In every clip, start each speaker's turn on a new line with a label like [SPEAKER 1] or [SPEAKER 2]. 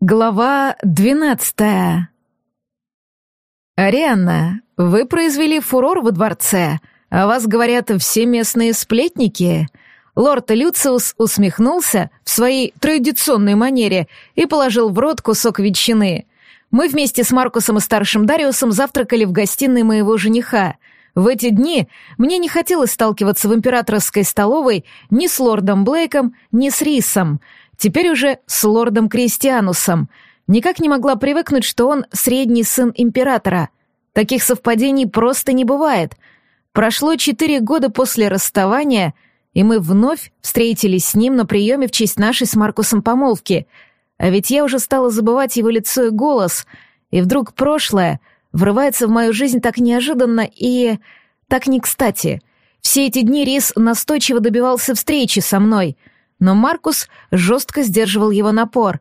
[SPEAKER 1] Глава двенадцатая. «Арианна, вы произвели фурор во дворце, а вас, говорят, все местные сплетники». Лорд Люциус усмехнулся в своей традиционной манере и положил в рот кусок ветчины. Мы вместе с Маркусом и старшим Дариусом завтракали в гостиной моего жениха. В эти дни мне не хотелось сталкиваться в императорской столовой ни с лордом Блейком, ни с Рисом — Теперь уже с лордом Кристианусом. Никак не могла привыкнуть, что он средний сын императора. Таких совпадений просто не бывает. Прошло четыре года после расставания, и мы вновь встретились с ним на приеме в честь нашей с Маркусом помолвки. А ведь я уже стала забывать его лицо и голос, и вдруг прошлое врывается в мою жизнь так неожиданно и... так не кстати. Все эти дни Рис настойчиво добивался встречи со мной — но Маркус жестко сдерживал его напор.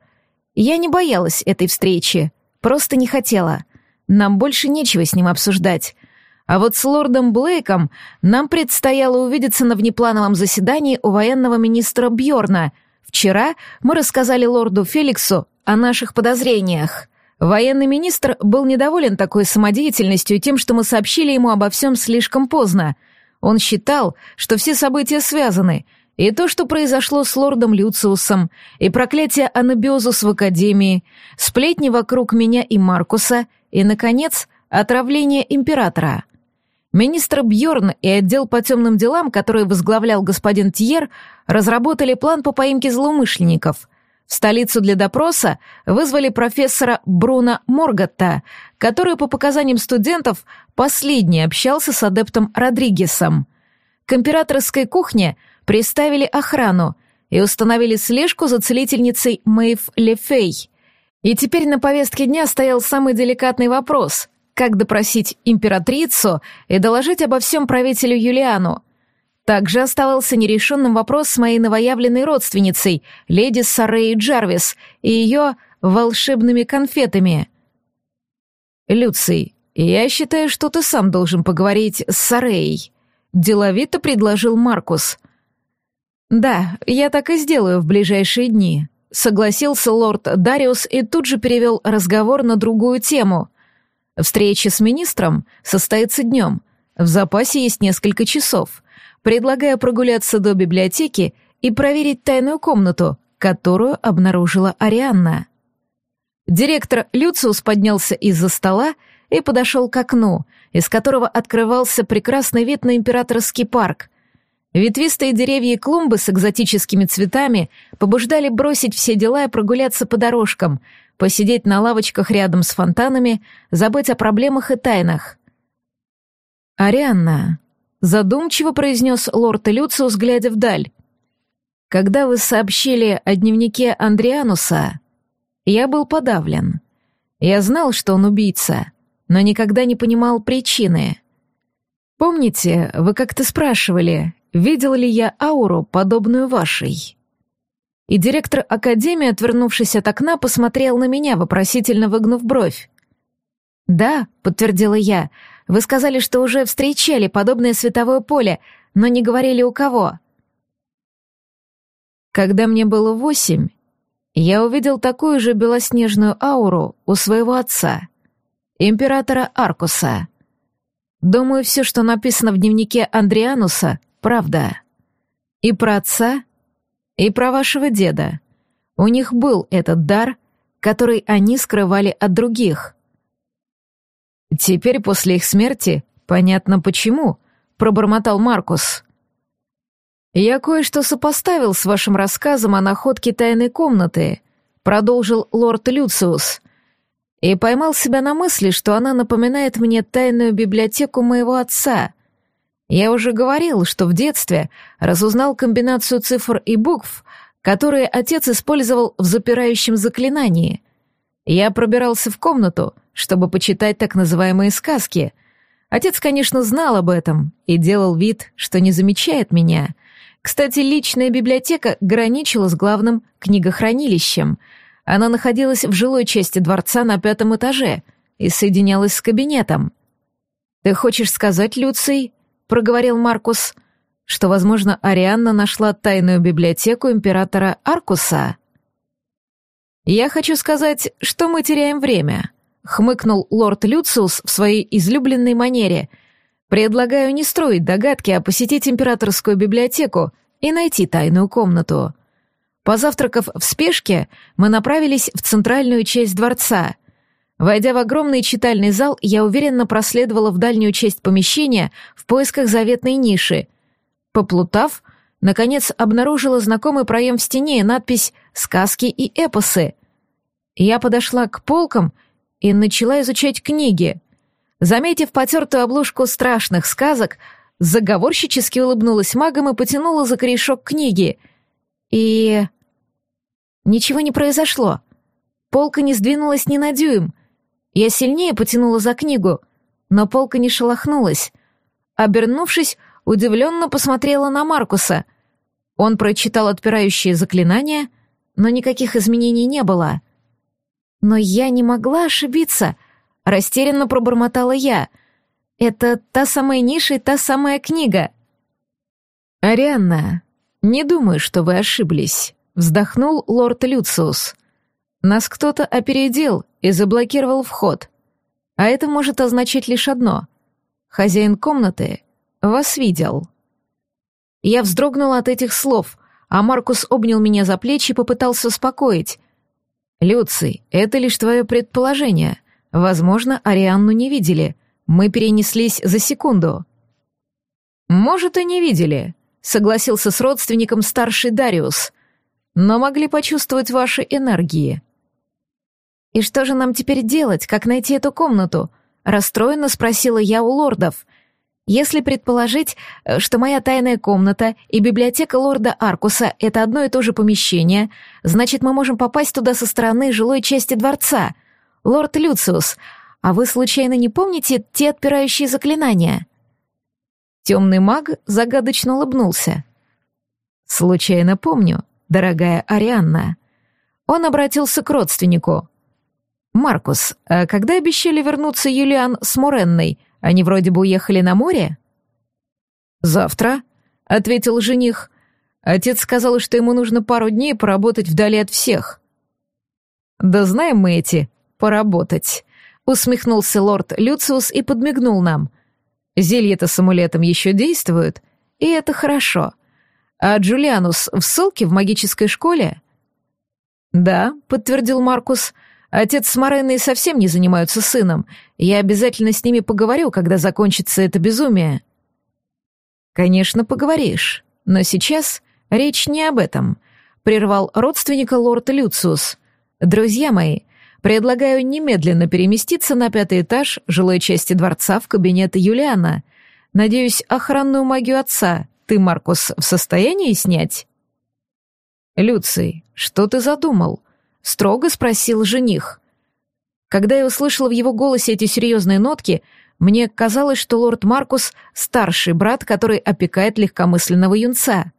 [SPEAKER 1] Я не боялась этой встречи, просто не хотела. Нам больше нечего с ним обсуждать. А вот с лордом Блейком нам предстояло увидеться на внеплановом заседании у военного министра Бьорна. Вчера мы рассказали лорду Феликсу о наших подозрениях. Военный министр был недоволен такой самодеятельностью и тем, что мы сообщили ему обо всем слишком поздно. Он считал, что все события связаны — и то, что произошло с лордом Люциусом, и проклятие Анабиозус в Академии, сплетни вокруг меня и Маркуса, и, наконец, отравление императора. Министр Бьорн и отдел по темным делам, который возглавлял господин Тьер, разработали план по поимке злоумышленников. В столицу для допроса вызвали профессора Бруна Моргатта, который, по показаниям студентов, последний общался с адептом Родригесом. К императорской кухне – приставили охрану и установили слежку за целительницей Мэйв Лефей. И теперь на повестке дня стоял самый деликатный вопрос — как допросить императрицу и доложить обо всем правителю Юлиану. Также оставался нерешенным вопрос с моей новоявленной родственницей, леди Сарей Джарвис, и ее волшебными конфетами. «Люций, я считаю, что ты сам должен поговорить с Сарей», — деловито предложил Маркус. «Да, я так и сделаю в ближайшие дни», — согласился лорд Дариус и тут же перевел разговор на другую тему. «Встреча с министром состоится днем. В запасе есть несколько часов. Предлагаю прогуляться до библиотеки и проверить тайную комнату, которую обнаружила Арианна». Директор Люциус поднялся из-за стола и подошел к окну, из которого открывался прекрасный вид на императорский парк — Ветвистые деревья и клумбы с экзотическими цветами побуждали бросить все дела и прогуляться по дорожкам, посидеть на лавочках рядом с фонтанами, забыть о проблемах и тайнах. «Арианна», — задумчиво произнес лорд Люциус, глядя вдаль, «когда вы сообщили о дневнике Андриануса, я был подавлен. Я знал, что он убийца, но никогда не понимал причины». Помните, вы как-то спрашивали, видел ли я ауру, подобную вашей. И директор академии, отвернувшись от окна, посмотрел на меня, вопросительно выгнув бровь. «Да», — подтвердила я, — «вы сказали, что уже встречали подобное световое поле, но не говорили у кого». Когда мне было восемь, я увидел такую же белоснежную ауру у своего отца, императора Аркуса. Думаю, все, что написано в дневнике Андриануса, правда. И про отца, и про вашего деда. У них был этот дар, который они скрывали от других. Теперь после их смерти понятно почему, пробормотал Маркус. Я кое-что сопоставил с вашим рассказом о находке тайной комнаты, продолжил лорд Люциус, и поймал себя на мысли, что она напоминает мне тайную библиотеку моего отца. Я уже говорил, что в детстве разузнал комбинацию цифр и букв, которые отец использовал в запирающем заклинании. Я пробирался в комнату, чтобы почитать так называемые сказки. Отец, конечно, знал об этом и делал вид, что не замечает меня. Кстати, личная библиотека граничила с главным книгохранилищем. Она находилась в жилой части дворца на пятом этаже и соединялась с кабинетом. «Ты хочешь сказать, Люций, — проговорил Маркус, — что, возможно, Арианна нашла тайную библиотеку императора Аркуса. «Я хочу сказать, что мы теряем время», — хмыкнул лорд Люциус в своей излюбленной манере. «Предлагаю не строить догадки, а посетить императорскую библиотеку и найти тайную комнату». Позавтракав в спешке, мы направились в центральную часть дворца. Войдя в огромный читальный зал, я уверенно проследовала в дальнюю часть помещения в поисках заветной ниши. Поплутав, наконец обнаружила знакомый проем в стене и надпись «Сказки и эпосы». Я подошла к полкам и начала изучать книги. Заметив потертую обложку страшных сказок, заговорщически улыбнулась магом и потянула за корешок книги. И... Ничего не произошло. Полка не сдвинулась ни на дюйм. Я сильнее потянула за книгу, но полка не шелохнулась. Обернувшись, удивленно посмотрела на Маркуса. Он прочитал отпирающие заклинания, но никаких изменений не было. Но я не могла ошибиться. Растерянно пробормотала я. Это та самая ниша и та самая книга. «Арианна, не думаю, что вы ошиблись», — вздохнул лорд Люциус. «Нас кто-то опередил и заблокировал вход. А это может означать лишь одно. Хозяин комнаты вас видел». Я вздрогнула от этих слов, а Маркус обнял меня за плечи и попытался успокоить. «Люций, это лишь твое предположение. Возможно, Арианну не видели. Мы перенеслись за секунду». «Может, и не видели», — согласился с родственником старший Дариус. «Но могли почувствовать ваши энергии». «И что же нам теперь делать? Как найти эту комнату?» — расстроенно спросила я у лордов — если предположить, э, что моя тайная комната и библиотека лорда Аркуса — это одно и то же помещение, значит, мы можем попасть туда со стороны жилой части дворца. Лорд Люциус, а вы случайно не помните те отпирающие заклинания?» Темный маг загадочно улыбнулся. «Случайно помню, дорогая Арианна». Он обратился к родственнику. «Маркус, а когда обещали вернуться Юлиан с Моренной, они вроде бы уехали на море?» «Завтра», — ответил жених. Отец сказал, что ему нужно пару дней поработать вдали от всех. «Да знаем мы эти «поработать», — усмехнулся лорд Люциус и подмигнул нам. «Зелье-то с амулетом еще действуют, и это хорошо. А Джулианус в ссылке в магической школе?» «Да», — подтвердил Маркус, — Отец с Мореной совсем не занимаются сыном. Я обязательно с ними поговорю, когда закончится это безумие». «Конечно, поговоришь. Но сейчас речь не об этом», — прервал родственника лорд Люциус. «Друзья мои, предлагаю немедленно переместиться на пятый этаж жилой части дворца в кабинет Юлиана. Надеюсь, охранную магию отца ты, Маркус, в состоянии снять?» «Люций, что ты задумал?» строго спросил жених. Когда я услышала в его голосе эти серьезные нотки, мне казалось, что лорд Маркус — старший брат, который опекает легкомысленного юнца.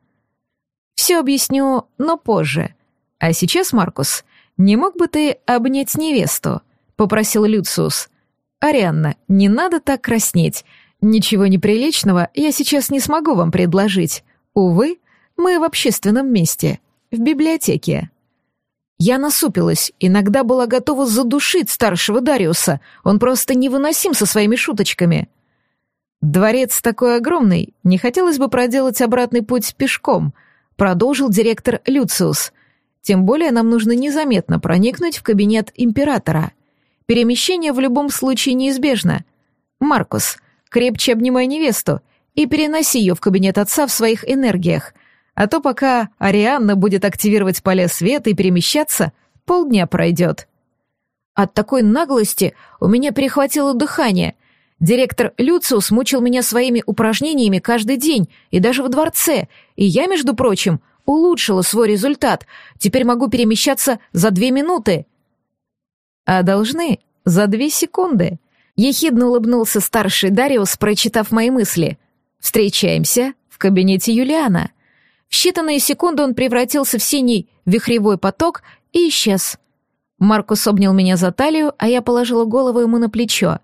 [SPEAKER 1] Все объясню, но позже. А сейчас, Маркус, не мог бы ты обнять невесту? Попросил Люциус. Арианна, не надо так краснеть. Ничего неприличного я сейчас не смогу вам предложить. Увы, мы в общественном месте, в библиотеке. Я насупилась, иногда была готова задушить старшего Дариуса, он просто невыносим со своими шуточками. «Дворец такой огромный, не хотелось бы проделать обратный путь пешком», продолжил директор Люциус. «Тем более нам нужно незаметно проникнуть в кабинет императора. Перемещение в любом случае неизбежно. Маркус, крепче обнимай невесту и переноси ее в кабинет отца в своих энергиях. А то пока Арианна будет активировать поля света и перемещаться, полдня пройдет. От такой наглости у меня перехватило дыхание. Директор Люциус мучил меня своими упражнениями каждый день, и даже в дворце, и я, между прочим, улучшила свой результат. Теперь могу перемещаться за две минуты. А должны за две секунды. Ехидно улыбнулся старший Дариус, прочитав мои мысли. «Встречаемся в кабинете Юлиана». В считанные секунды он превратился в синий вихревой поток и исчез. Маркус обнял меня за талию, а я положила голову ему на плечо.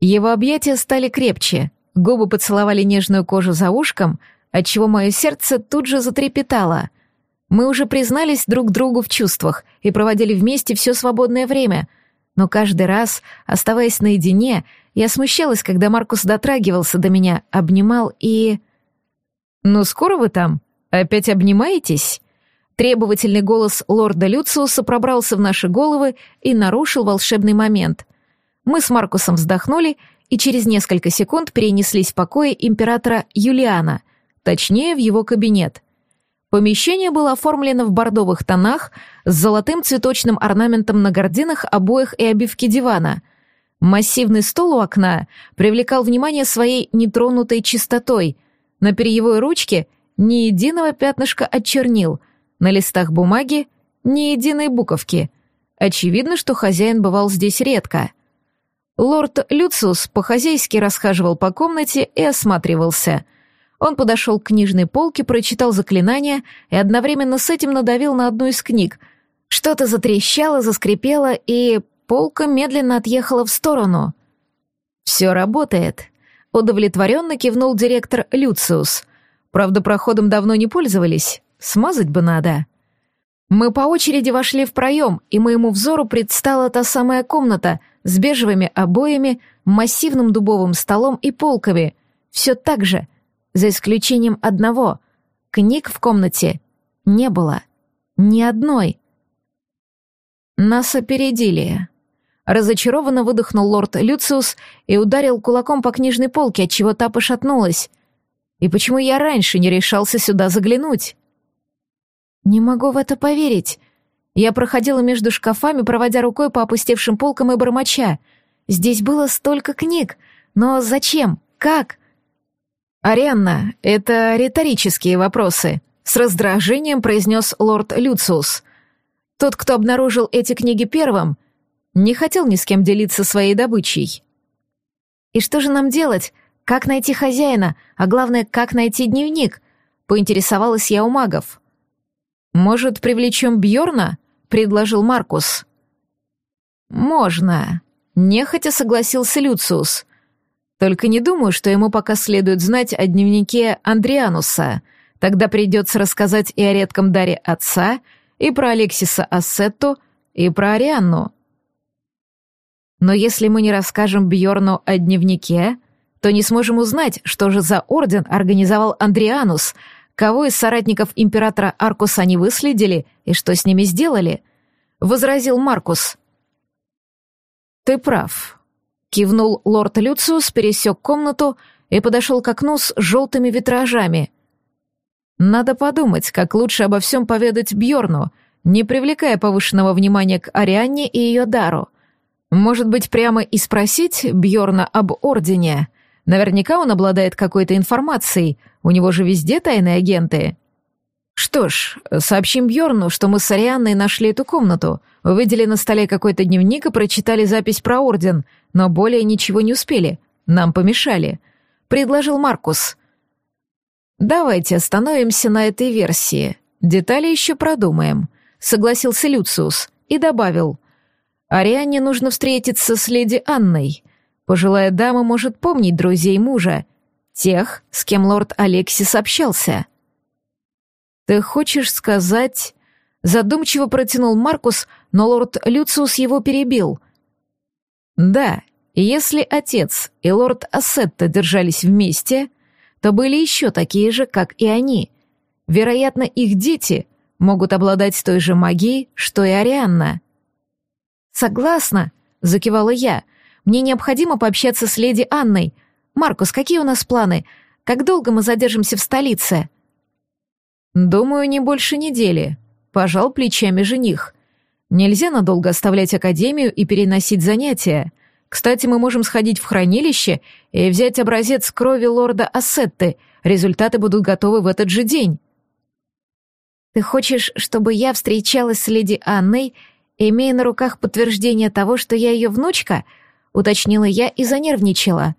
[SPEAKER 1] Его объятия стали крепче, губы поцеловали нежную кожу за ушком, отчего мое сердце тут же затрепетало. Мы уже признались друг другу в чувствах и проводили вместе все свободное время, но каждый раз, оставаясь наедине, я смущалась, когда Маркус дотрагивался до меня, обнимал и... «Ну скоро вы там? Опять обнимаетесь?» Требовательный голос лорда Люциуса пробрался в наши головы и нарушил волшебный момент. Мы с Маркусом вздохнули и через несколько секунд перенеслись в покои императора Юлиана, точнее, в его кабинет. Помещение было оформлено в бордовых тонах с золотым цветочным орнаментом на гординах, обоях и обивке дивана. Массивный стол у окна привлекал внимание своей нетронутой чистотой. На перьевой ручке ни единого пятнышка от чернил, на листах бумаги ни единой буковки. Очевидно, что хозяин бывал здесь редко. Лорд Люциус по-хозяйски расхаживал по комнате и осматривался. Он подошел к книжной полке, прочитал заклинание и одновременно с этим надавил на одну из книг. Что-то затрещало, заскрипело, и полка медленно отъехала в сторону. «Все работает», — удовлетворенно кивнул директор Люциус. «Правда, проходом давно не пользовались. Смазать бы надо». Мы по очереди вошли в проем, и моему взору предстала та самая комната с бежевыми обоями, массивным дубовым столом и полками. Все так же, за исключением одного. Книг в комнате не было. Ни одной. Нас опередили. Разочарованно выдохнул лорд Люциус и ударил кулаком по книжной полке, отчего та пошатнулась. И почему я раньше не решался сюда заглянуть? Не могу в это поверить. Я проходила между шкафами, проводя рукой по опустевшим полкам и бормоча. Здесь было столько книг. Но зачем? Как? «Арианна, это риторические вопросы», — с раздражением произнес лорд Люциус. Тот, кто обнаружил эти книги первым, не хотел ни с кем делиться своей добычей. «И что же нам делать? Как найти хозяина? А главное, как найти дневник?» — поинтересовалась я у магов. «Может, привлечем Бьорна? предложил Маркус. «Можно», — нехотя согласился Люциус. «Только не думаю, что ему пока следует знать о дневнике Андриануса. Тогда придется рассказать и о редком даре отца, и про Алексиса Ассетту, и про Арианну. Но если мы не расскажем Бьорну о дневнике, то не сможем узнать, что же за орден организовал Андрианус — Кого из соратников императора Аркуса они выследили и что с ними сделали? Возразил Маркус. Ты прав. Кивнул лорд Люциус, пересек комнату и подошел к окну с желтыми витражами. Надо подумать, как лучше обо всем поведать Бьорну, не привлекая повышенного внимания к Арианне и ее дару. Может быть, прямо и спросить Бьорна об Ордене? Наверняка он обладает какой-то информацией, у него же везде тайные агенты. Что ж, сообщим Бьорну, что мы с Арианной нашли эту комнату, увидели на столе какой-то дневник и прочитали запись про орден, но более ничего не успели. Нам помешали. Предложил Маркус. Давайте остановимся на этой версии. Детали еще продумаем. Согласился Люциус и добавил. Арианне нужно встретиться с леди Анной. Пожилая дама может помнить друзей мужа, тех, с кем лорд Алексис общался. «Ты хочешь сказать...» Задумчиво протянул Маркус, но лорд Люциус его перебил. «Да, если отец и лорд Ассетта держались вместе, то были еще такие же, как и они. Вероятно, их дети могут обладать той же магией, что и Арианна». «Согласна», — закивала я, — мне необходимо пообщаться с леди Анной. Маркус, какие у нас планы? Как долго мы задержимся в столице?» «Думаю, не больше недели», — пожал плечами жених. «Нельзя надолго оставлять академию и переносить занятия. Кстати, мы можем сходить в хранилище и взять образец крови лорда Ассетты. Результаты будут готовы в этот же день». «Ты хочешь, чтобы я встречалась с леди Анной, имея на руках подтверждение того, что я ее внучка?» уточнила я и занервничала.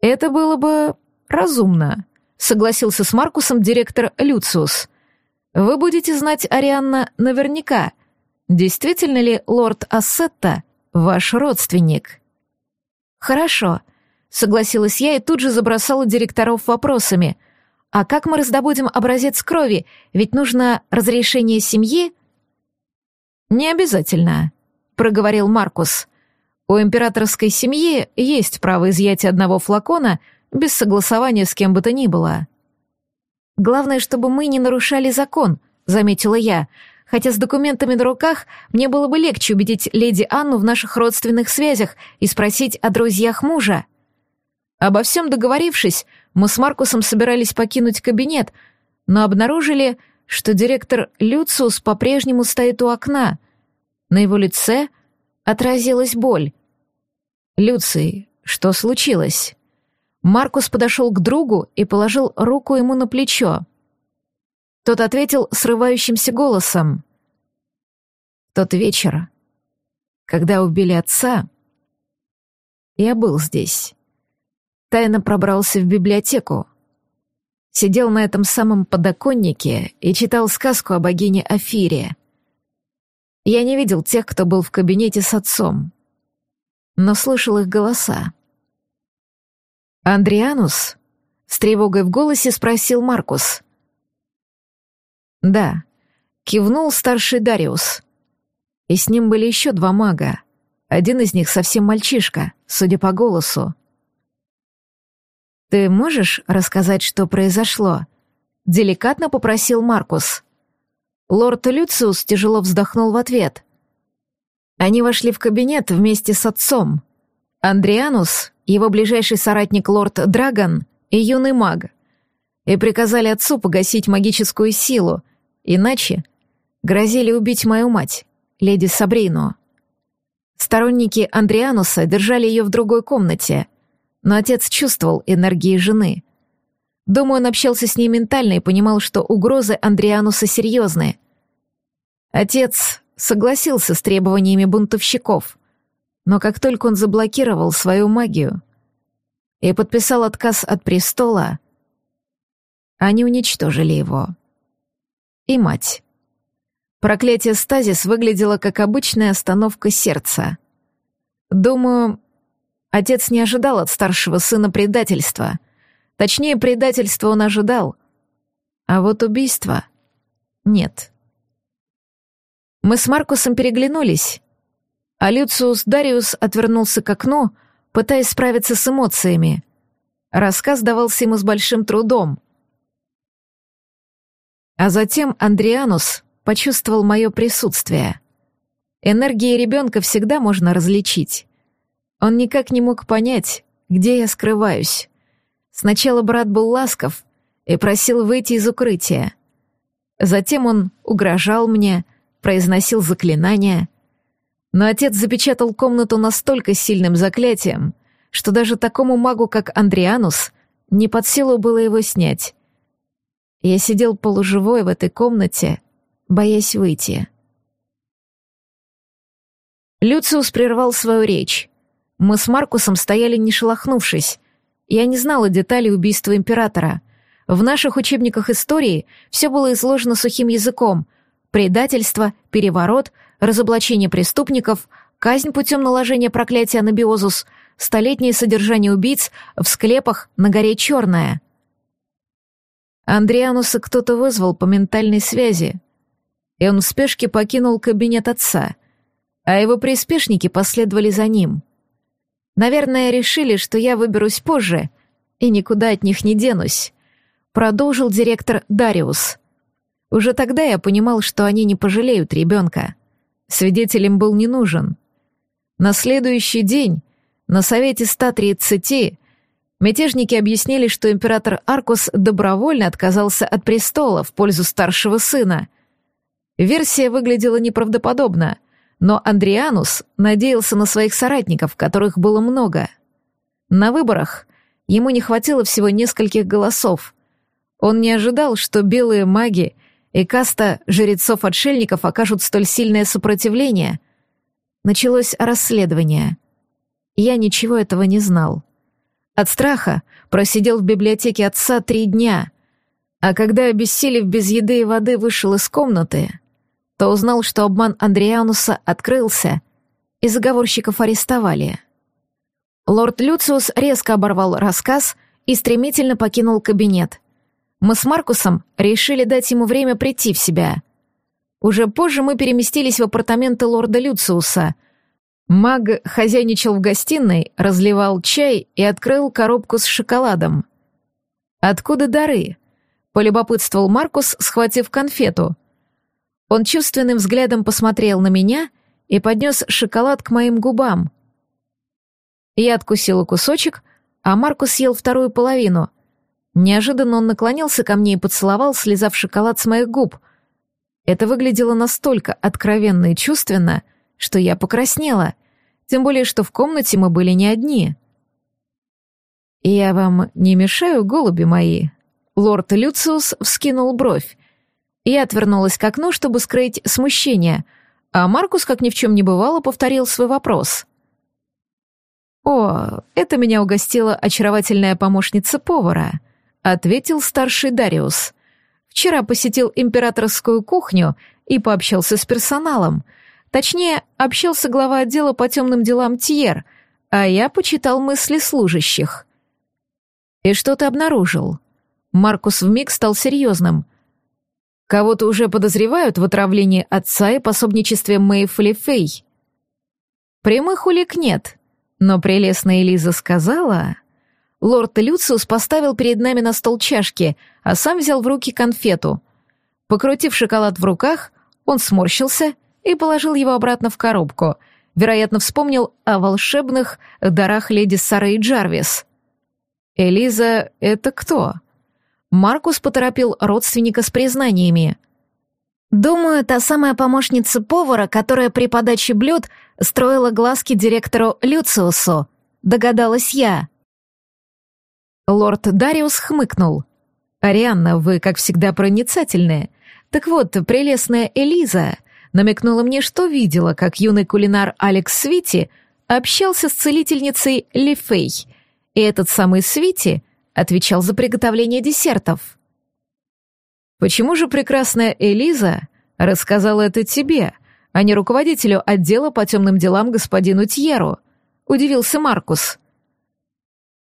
[SPEAKER 1] Это было бы разумно, согласился с Маркусом директор Люциус. Вы будете знать Арианна наверняка. Действительно ли лорд Ассетта ваш родственник? Хорошо, согласилась я и тут же забросала директоров вопросами. а как мы раздобудем образец крови? Ведь нужно разрешение семьи?» «Не обязательно», — проговорил Маркус. «У императорской семьи есть право изъятия одного флакона без согласования с кем бы то ни было». «Главное, чтобы мы не нарушали закон», — заметила я, хотя с документами на руках мне было бы легче убедить леди Анну в наших родственных связях и спросить о друзьях мужа. Обо всем договорившись, мы с Маркусом собирались покинуть кабинет, но обнаружили, что директор Люциус по-прежнему стоит у окна. На его лице отразилась боль. «Люций, что случилось?» Маркус подошел к другу и положил руку ему на плечо. Тот ответил срывающимся голосом. «Тот вечер, когда убили отца, я был здесь. Тайно пробрался в библиотеку. Сидел на этом самом подоконнике и читал сказку о богине Афире. Я не видел тех, кто был в кабинете с отцом, но слышал их голоса. «Андрианус?» — с тревогой в голосе спросил Маркус. «Да», — кивнул старший Дариус. И с ним были еще два мага. Один из них совсем мальчишка, судя по голосу. «Ты можешь рассказать, что произошло?» — деликатно попросил Маркус. Лорд Люциус тяжело вздохнул в ответ. Они вошли в кабинет вместе с отцом. Андрианус, его ближайший соратник лорд Драгон и юный маг, и приказали отцу погасить магическую силу, Иначе грозили убить мою мать, леди Сабрину. Сторонники Андриануса держали ее в другой комнате, но отец чувствовал энергии жены. Думаю, он общался с ней ментально и понимал, что угрозы Андриануса серьезные. Отец согласился с требованиями бунтовщиков, но как только он заблокировал свою магию и подписал отказ от престола, они уничтожили его и мать. Проклятие стазис выглядело как обычная остановка сердца. Думаю, отец не ожидал от старшего сына предательства. Точнее, предательства он ожидал. А вот убийства — нет. Мы с Маркусом переглянулись, а Люциус Дариус отвернулся к окну, пытаясь справиться с эмоциями. Рассказ давался ему с большим трудом — а затем Андрианус почувствовал мое присутствие. Энергии ребенка всегда можно различить. Он никак не мог понять, где я скрываюсь. Сначала брат был ласков и просил выйти из укрытия. Затем он угрожал мне, произносил заклинания. Но отец запечатал комнату настолько сильным заклятием, что даже такому магу, как Андрианус, не под силу было его снять. Я сидел полуживой в этой комнате, боясь выйти. Люциус прервал свою речь. Мы с Маркусом стояли не шелохнувшись. Я не знала деталей убийства императора. В наших учебниках истории все было изложено сухим языком. Предательство, переворот, разоблачение преступников, казнь путем наложения проклятия на биозус, столетнее содержание убийц в склепах на горе Черная — Андриануса кто-то вызвал по ментальной связи, и он в спешке покинул кабинет отца, а его приспешники последовали за ним. Наверное, решили, что я выберусь позже и никуда от них не денусь, продолжил директор Дариус. Уже тогда я понимал, что они не пожалеют ребенка. Свидетелем был не нужен. На следующий день на совете 130 Мятежники объяснили, что император Аркус добровольно отказался от престола в пользу старшего сына. Версия выглядела неправдоподобно, но Андрианус надеялся на своих соратников, которых было много. На выборах ему не хватило всего нескольких голосов. Он не ожидал, что белые маги и каста жрецов-отшельников окажут столь сильное сопротивление. Началось расследование. Я ничего этого не знал. От страха просидел в библиотеке отца три дня, а когда, обессилев без еды и воды, вышел из комнаты, то узнал, что обман Андриануса открылся, и заговорщиков арестовали. Лорд Люциус резко оборвал рассказ и стремительно покинул кабинет. Мы с Маркусом решили дать ему время прийти в себя. Уже позже мы переместились в апартаменты лорда Люциуса. Маг хозяйничал в гостиной, разливал чай и открыл коробку с шоколадом. «Откуда дары?» — полюбопытствовал Маркус, схватив конфету. Он чувственным взглядом посмотрел на меня и поднес шоколад к моим губам. Я откусила кусочек, а Маркус съел вторую половину — Неожиданно он наклонился ко мне и поцеловал, слезав шоколад с моих губ. Это выглядело настолько откровенно и чувственно, что я покраснела, тем более что в комнате мы были не одни. «Я вам не мешаю, голуби мои?» Лорд Люциус вскинул бровь. Я отвернулась к окну, чтобы скрыть смущение, а Маркус, как ни в чем не бывало, повторил свой вопрос. «О, это меня угостила очаровательная помощница повара», — ответил старший Дариус. «Вчера посетил императорскую кухню и пообщался с персоналом. Точнее, общался глава отдела по темным делам Тьер, а я почитал мысли служащих». «И что ты обнаружил?» Маркус вмиг стал серьезным. «Кого-то уже подозревают в отравлении отца и пособничестве Мэйфли Фэй?» «Прямых улик нет», но прелестная Элиза сказала... Лорд Люциус поставил перед нами на стол чашки, а сам взял в руки конфету. Покрутив шоколад в руках, он сморщился и положил его обратно в коробку. Вероятно, вспомнил о волшебных дарах леди Сары и Джарвис. «Элиза — это кто?» Маркус поторопил родственника с признаниями. «Думаю, та самая помощница повара, которая при подаче блюд строила глазки директору Люциусу», — догадалась я. Лорд Дариус хмыкнул. «Арианна, вы, как всегда, проницательная. Так вот, прелестная Элиза намекнула мне, что видела, как юный кулинар Алекс Свити общался с целительницей Лифей, и этот самый Свити отвечал за приготовление десертов». «Почему же прекрасная Элиза рассказала это тебе, а не руководителю отдела по темным делам господину Тьеру?» — удивился Маркус.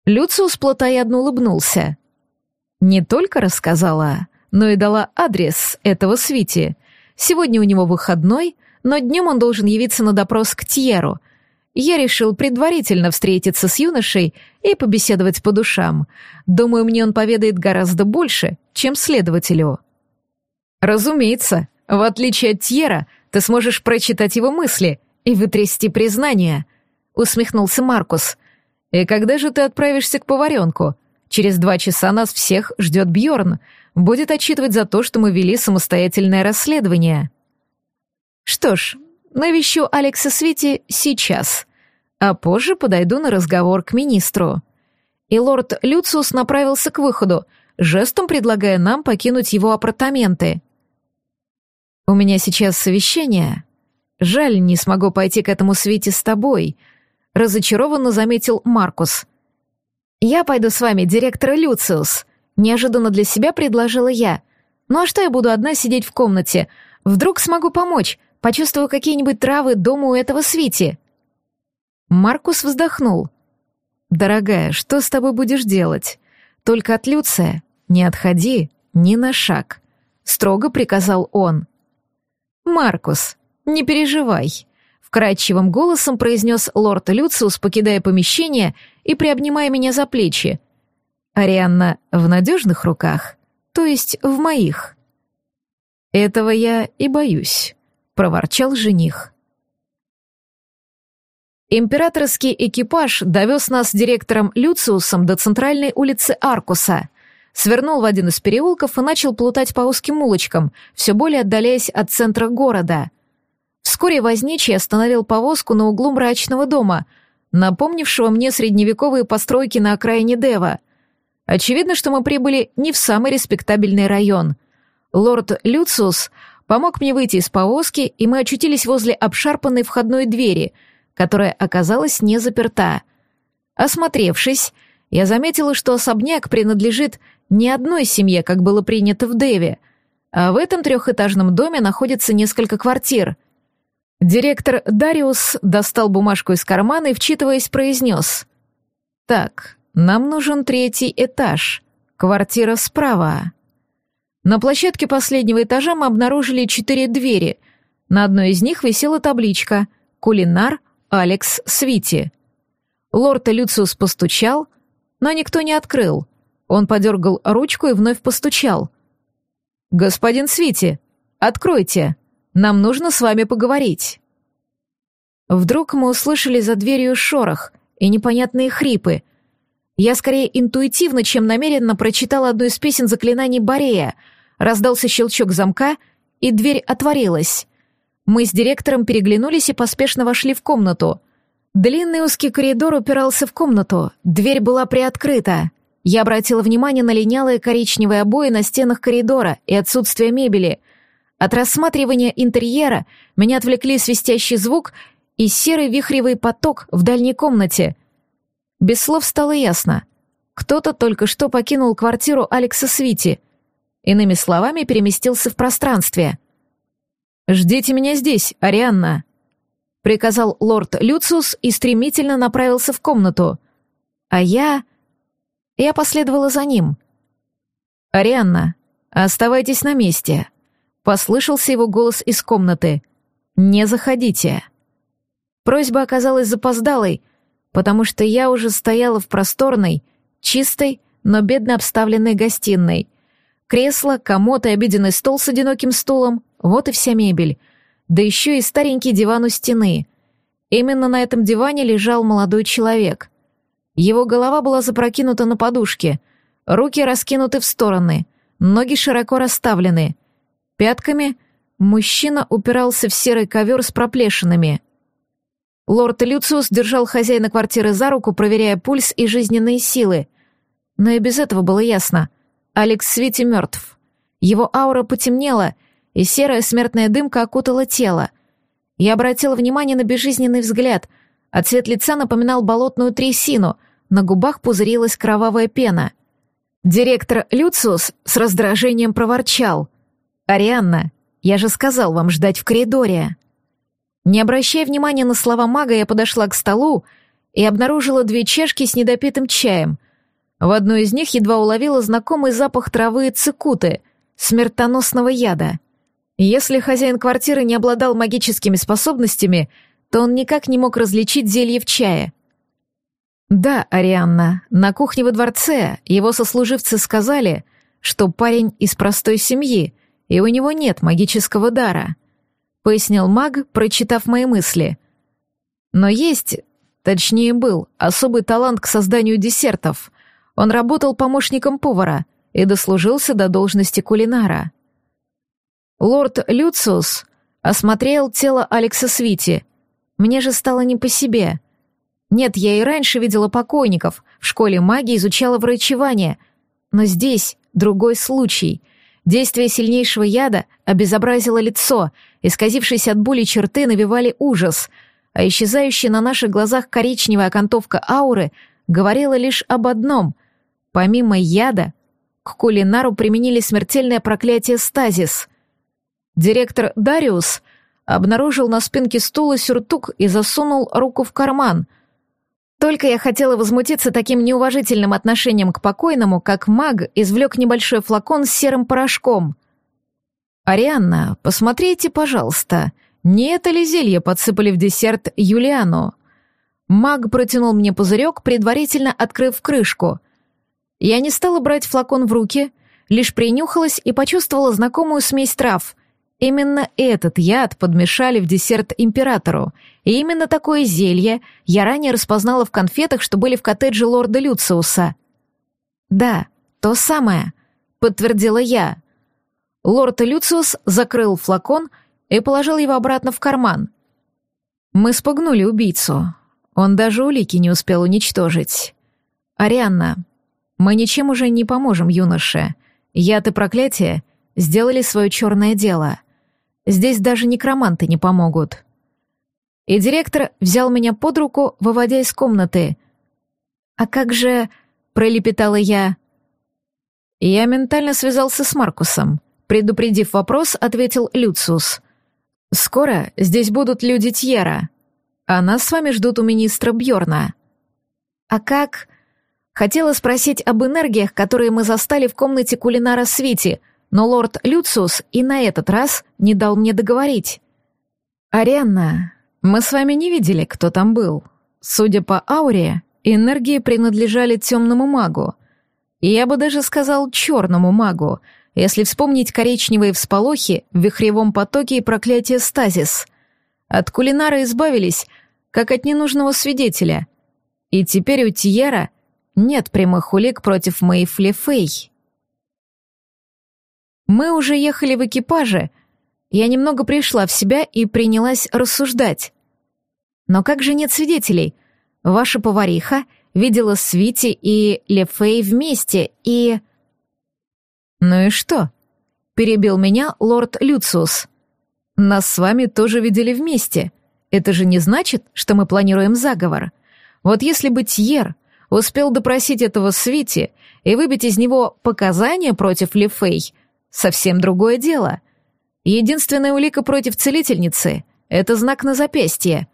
[SPEAKER 1] Люциус плотоядно улыбнулся. «Не только рассказала, но и дала адрес этого Свити. Сегодня у него выходной, но днем он должен явиться на допрос к Тьеру. Я решил предварительно встретиться с юношей и побеседовать по душам. Думаю, мне он поведает гораздо больше, чем следователю». «Разумеется, в отличие от Тьера, ты сможешь прочитать его мысли и вытрясти признание», — усмехнулся Маркус. «И когда же ты отправишься к поваренку? Через два часа нас всех ждет Бьорн. Будет отчитывать за то, что мы вели самостоятельное расследование». «Что ж, навещу Алекса Свити сейчас, а позже подойду на разговор к министру». И лорд Люциус направился к выходу, жестом предлагая нам покинуть его апартаменты. «У меня сейчас совещание. Жаль, не смогу пойти к этому Свите с тобой», разочарованно заметил Маркус. «Я пойду с вами, директор Люциус», — неожиданно для себя предложила я. «Ну а что я буду одна сидеть в комнате? Вдруг смогу помочь, почувствую какие-нибудь травы дома у этого Свити?» Маркус вздохнул. «Дорогая, что с тобой будешь делать? Только от Люция не отходи ни на шаг», — строго приказал он. «Маркус, не переживай», вкрадчивым голосом произнес лорд Люциус, покидая помещение и приобнимая меня за плечи. «Арианна в надежных руках, то есть в моих». «Этого я и боюсь», — проворчал жених. Императорский экипаж довез нас с директором Люциусом до центральной улицы Аркуса, свернул в один из переулков и начал плутать по узким улочкам, все более отдаляясь от центра города. Вскоре возничий остановил повозку на углу мрачного дома, напомнившего мне средневековые постройки на окраине Дева. Очевидно, что мы прибыли не в самый респектабельный район. Лорд Люциус помог мне выйти из повозки, и мы очутились возле обшарпанной входной двери, которая оказалась не заперта. Осмотревшись, я заметила, что особняк принадлежит не одной семье, как было принято в Деве, а в этом трехэтажном доме находится несколько квартир — Директор Дариус достал бумажку из кармана и, вчитываясь, произнес. «Так, нам нужен третий этаж. Квартира справа». На площадке последнего этажа мы обнаружили четыре двери. На одной из них висела табличка «Кулинар Алекс Свити». Лорд Люциус постучал, но никто не открыл. Он подергал ручку и вновь постучал. «Господин Свити, откройте! Нам нужно с вами поговорить!» Вдруг мы услышали за дверью шорох и непонятные хрипы. Я скорее интуитивно, чем намеренно прочитала одну из песен заклинаний Борея. Раздался щелчок замка, и дверь отворилась. Мы с директором переглянулись и поспешно вошли в комнату. Длинный узкий коридор упирался в комнату, дверь была приоткрыта. Я обратила внимание на линялые коричневые обои на стенах коридора и отсутствие мебели. От рассматривания интерьера меня отвлекли свистящий звук и серый вихревый поток в дальней комнате. Без слов стало ясно. Кто-то только что покинул квартиру Алекса Свити. Иными словами, переместился в пространстве. «Ждите меня здесь, Арианна», приказал лорд Люциус и стремительно направился в комнату. А я... Я последовала за ним. «Арианна, оставайтесь на месте», — послышался его голос из комнаты. «Не заходите». Просьба оказалась запоздалой, потому что я уже стояла в просторной, чистой, но бедно обставленной гостиной. Кресло, комод и обеденный стол с одиноким стулом — вот и вся мебель — да еще и старенький диван у стены. Именно на этом диване лежал молодой человек. Его голова была запрокинута на подушке, руки раскинуты в стороны, ноги широко расставлены. Пятками мужчина упирался в серый ковер с проплешинами. Лорд Люциус держал хозяина квартиры за руку, проверяя пульс и жизненные силы. Но и без этого было ясно. Алекс Свити мертв. Его аура потемнела — и серая смертная дымка окутала тело. Я обратила внимание на безжизненный взгляд, а цвет лица напоминал болотную трясину, на губах пузырилась кровавая пена. Директор Люциус с раздражением проворчал. «Арианна, я же сказал вам ждать в коридоре». Не обращая внимания на слова мага, я подошла к столу и обнаружила две чашки с недопитым чаем. В одной из них едва уловила знакомый запах травы и цикуты, смертоносного яда. Если хозяин квартиры не обладал магическими способностями, то он никак не мог различить зелье в чае. Да, Арианна, на кухне во дворце его сослуживцы сказали, что парень из простой семьи, и у него нет магического дара, пояснил маг, прочитав мои мысли. Но есть, точнее был, особый талант к созданию десертов. Он работал помощником повара и дослужился до должности кулинара. Лорд Люциус осмотрел тело Алекса Свити. Мне же стало не по себе. Нет, я и раньше видела покойников, в школе магии изучала врачевание, но здесь другой случай. Действие сильнейшего яда обезобразило лицо, исказившиеся от боли черты навевали ужас, а исчезающая на наших глазах коричневая окантовка ауры говорила лишь об одном. Помимо яда, к кулинару применили смертельное проклятие стазис — Директор Дариус обнаружил на спинке стула сюртук и засунул руку в карман. Только я хотела возмутиться таким неуважительным отношением к покойному, как маг извлек небольшой флакон с серым порошком. «Арианна, посмотрите, пожалуйста, не это ли зелье подсыпали в десерт Юлиану?» Маг протянул мне пузырек, предварительно открыв крышку. Я не стала брать флакон в руки, лишь принюхалась и почувствовала знакомую смесь трав — Именно этот яд подмешали в десерт императору, и именно такое зелье я ранее распознала в конфетах, что были в коттедже лорда Люциуса. «Да, то самое», — подтвердила я. Лорд Люциус закрыл флакон и положил его обратно в карман. Мы спугнули убийцу. Он даже улики не успел уничтожить. «Арианна, мы ничем уже не поможем юноше. Яд и проклятие сделали свое черное дело». Здесь даже некроманты не помогут. И директор взял меня под руку, выводя из комнаты. «А как же...» — пролепетала я. Я ментально связался с Маркусом. Предупредив вопрос, ответил Люциус. «Скоро здесь будут люди Тьера, а нас с вами ждут у министра Бьорна. «А как...» Хотела спросить об энергиях, которые мы застали в комнате кулинара Свити, но лорд Люциус и на этот раз не дал мне договорить. «Арианна, мы с вами не видели, кто там был. Судя по ауре, энергии принадлежали темному магу. Я бы даже сказал черному магу, если вспомнить коричневые всполохи в вихревом потоке и проклятие стазис. От кулинара избавились, как от ненужного свидетеля. И теперь у Тьера нет прямых улик против Мэйфли Фэй. Мы уже ехали в экипаже. Я немного пришла в себя и принялась рассуждать. Но как же нет свидетелей? Ваша повариха видела Свити и Лефей вместе, и... «Ну и что?» — перебил меня лорд Люциус. «Нас с вами тоже видели вместе. Это же не значит, что мы планируем заговор. Вот если бы Тьер успел допросить этого Свити и выбить из него показания против Лефей, совсем другое дело. Единственная улика против целительницы — это знак на запястье.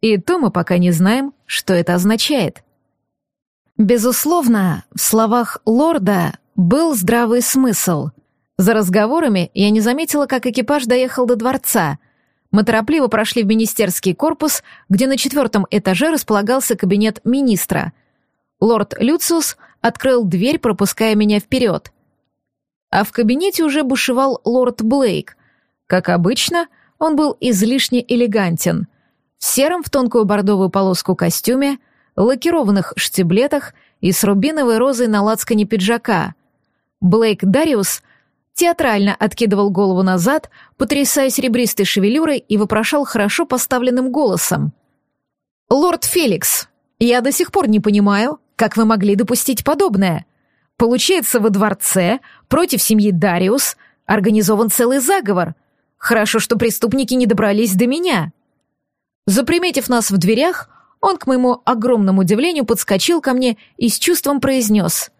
[SPEAKER 1] И то мы пока не знаем, что это означает». Безусловно, в словах лорда был здравый смысл. За разговорами я не заметила, как экипаж доехал до дворца. Мы торопливо прошли в министерский корпус, где на четвертом этаже располагался кабинет министра. Лорд Люциус открыл дверь, пропуская меня вперед. А в кабинете уже бушевал лорд Блейк. Как обычно, он был излишне элегантен. В сером в тонкую бордовую полоску костюме, лакированных штиблетах и с рубиновой розой на лацкане пиджака — Блейк Дариус театрально откидывал голову назад, потрясая серебристой шевелюрой и вопрошал хорошо поставленным голосом. «Лорд Феликс, я до сих пор не понимаю, как вы могли допустить подобное. Получается, во дворце против семьи Дариус организован целый заговор. Хорошо, что преступники не добрались до меня». Заприметив нас в дверях, он, к моему огромному удивлению, подскочил ко мне и с чувством произнес.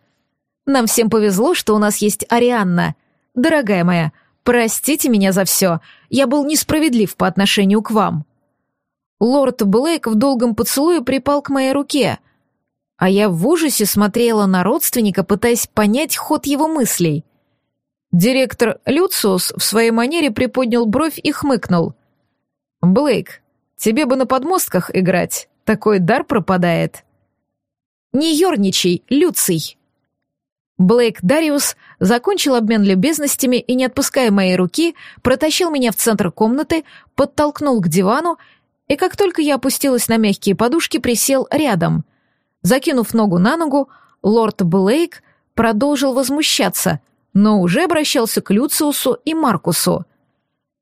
[SPEAKER 1] Нам всем повезло, что у нас есть Арианна. Дорогая моя, простите меня за все. Я был несправедлив по отношению к вам». Лорд Блейк в долгом поцелуе припал к моей руке, а я в ужасе смотрела на родственника, пытаясь понять ход его мыслей. Директор Люциус в своей манере приподнял бровь и хмыкнул. «Блейк, тебе бы на подмостках играть, такой дар пропадает». «Не ерничай, Люций!» Блейк Дариус закончил обмен любезностями и, не отпуская моей руки, протащил меня в центр комнаты, подтолкнул к дивану и, как только я опустилась на мягкие подушки, присел рядом. Закинув ногу на ногу, лорд Блейк продолжил возмущаться, но уже обращался к Люциусу и Маркусу.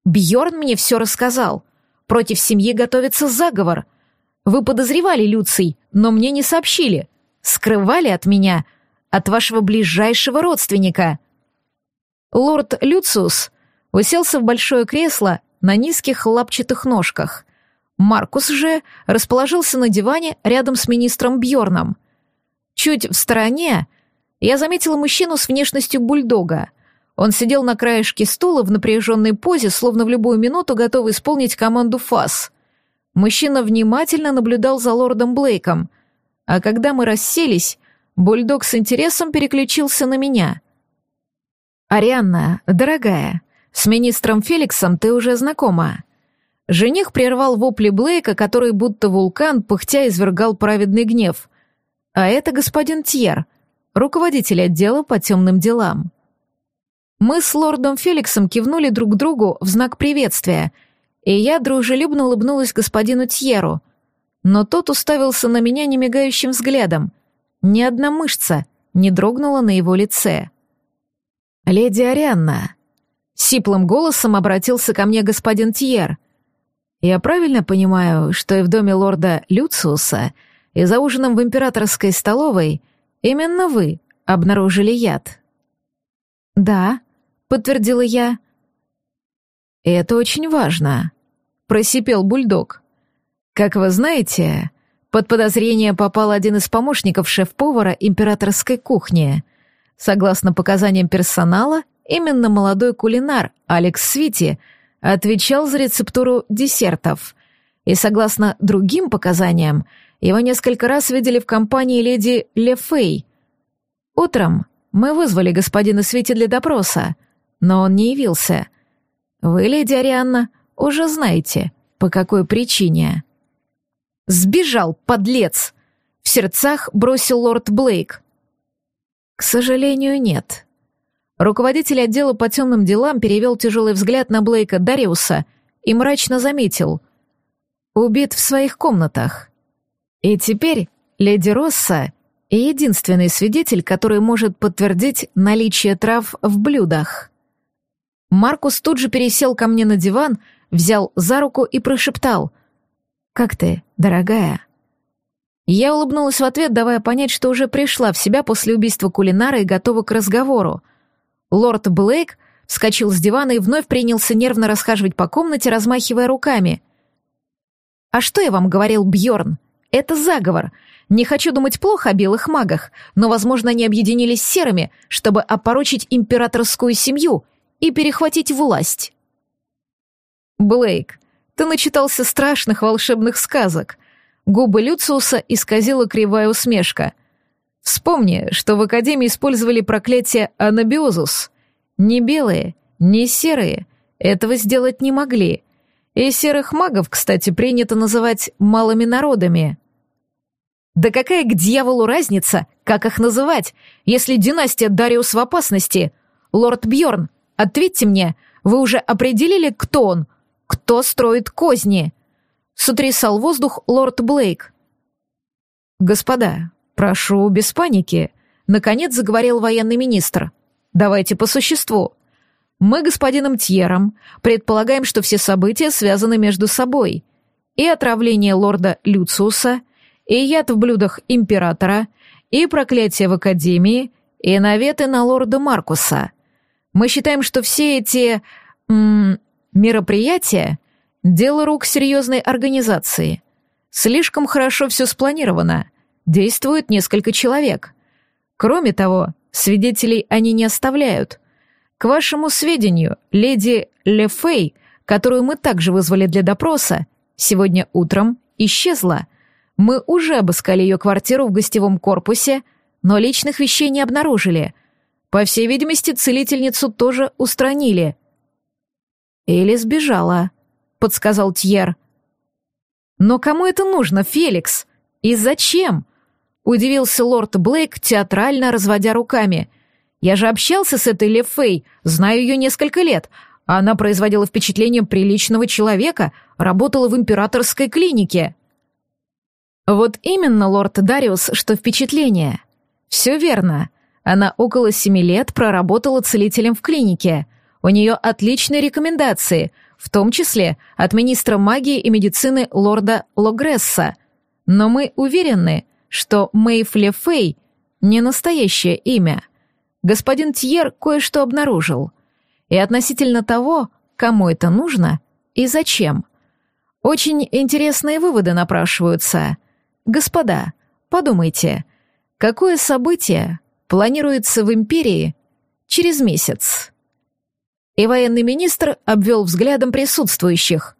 [SPEAKER 1] Бьорн мне все рассказал. Против семьи готовится заговор. Вы подозревали Люций, но мне не сообщили. Скрывали от меня — от вашего ближайшего родственника. Лорд Люциус уселся в большое кресло на низких лапчатых ножках. Маркус же расположился на диване рядом с министром Бьорном. Чуть в стороне я заметила мужчину с внешностью бульдога. Он сидел на краешке стула в напряженной позе, словно в любую минуту готовый исполнить команду ФАС. Мужчина внимательно наблюдал за лордом Блейком, а когда мы расселись, Бульдог с интересом переключился на меня. «Арианна, дорогая, с министром Феликсом ты уже знакома». Жених прервал вопли Блейка, который будто вулкан, пыхтя извергал праведный гнев. А это господин Тьер, руководитель отдела по темным делам. Мы с лордом Феликсом кивнули друг другу в знак приветствия, и я дружелюбно улыбнулась господину Тьеру, но тот уставился на меня немигающим взглядом — ни одна мышца не дрогнула на его лице. «Леди Арианна», — сиплым голосом обратился ко мне господин Тьер. «Я правильно понимаю, что и в доме лорда Люциуса, и за ужином в императорской столовой именно вы обнаружили яд?» «Да», — подтвердила я. «Это очень важно», — просипел бульдог. «Как вы знаете, под подозрение попал один из помощников шеф-повара императорской кухни. Согласно показаниям персонала, именно молодой кулинар Алекс Свити отвечал за рецептуру десертов. И согласно другим показаниям, его несколько раз видели в компании леди Лефей. Утром мы вызвали господина Свити для допроса, но он не явился. Вы, леди Арианна, уже знаете, по какой причине. «Сбежал, подлец!» — в сердцах бросил лорд Блейк. «К сожалению, нет». Руководитель отдела по темным делам перевел тяжелый взгляд на Блейка Дариуса и мрачно заметил. «Убит в своих комнатах. И теперь леди Росса — единственный свидетель, который может подтвердить наличие трав в блюдах». Маркус тут же пересел ко мне на диван, взял за руку и прошептал. «Как ты, дорогая?» Я улыбнулась в ответ, давая понять, что уже пришла в себя после убийства кулинара и готова к разговору. Лорд Блейк вскочил с дивана и вновь принялся нервно расхаживать по комнате, размахивая руками. «А что я вам говорил, Бьорн? Это заговор. Не хочу думать плохо о белых магах, но, возможно, они объединились с серыми, чтобы опорочить императорскую семью и перехватить власть. Блейк, ты начитался страшных волшебных сказок. Губы Люциуса исказила кривая усмешка. Вспомни, что в Академии использовали проклятие Анабиозус. Ни белые, ни серые этого сделать не могли. И серых магов, кстати, принято называть малыми народами. Да какая к дьяволу разница, как их называть, если династия Дариус в опасности? Лорд Бьорн, Ответьте мне, вы уже определили, кто он? Кто строит козни?» Сотрясал воздух лорд Блейк. «Господа, прошу, без паники», — наконец заговорил военный министр. «Давайте по существу. Мы господином Тьером предполагаем, что все события связаны между собой. И отравление лорда Люциуса, и яд в блюдах императора, и проклятие в Академии, и наветы на лорда Маркуса. Мы считаем, что все эти м, мероприятия — дело рук серьезной организации. Слишком хорошо все спланировано. Действует несколько человек. Кроме того, свидетелей они не оставляют. К вашему сведению, леди Лефей, которую мы также вызвали для допроса, сегодня утром исчезла. Мы уже обыскали ее квартиру в гостевом корпусе, но личных вещей не обнаружили — по всей видимости, целительницу тоже устранили. Или сбежала, подсказал Тьер. Но кому это нужно, Феликс? И зачем? Удивился лорд Блейк, театрально разводя руками. Я же общался с этой Лефей, знаю ее несколько лет. Она производила впечатление приличного человека, работала в императорской клинике. Вот именно, лорд Дариус, что впечатление. Все верно. Она около семи лет проработала целителем в клинике. У нее отличные рекомендации, в том числе от министра магии и медицины лорда Логресса. Но мы уверены, что Мэйв Лефей не настоящее имя. Господин Тьер кое-что обнаружил. И относительно того, кому это нужно и зачем. Очень интересные выводы напрашиваются. Господа, подумайте, какое событие планируется в империи через месяц. И военный министр обвел взглядом присутствующих.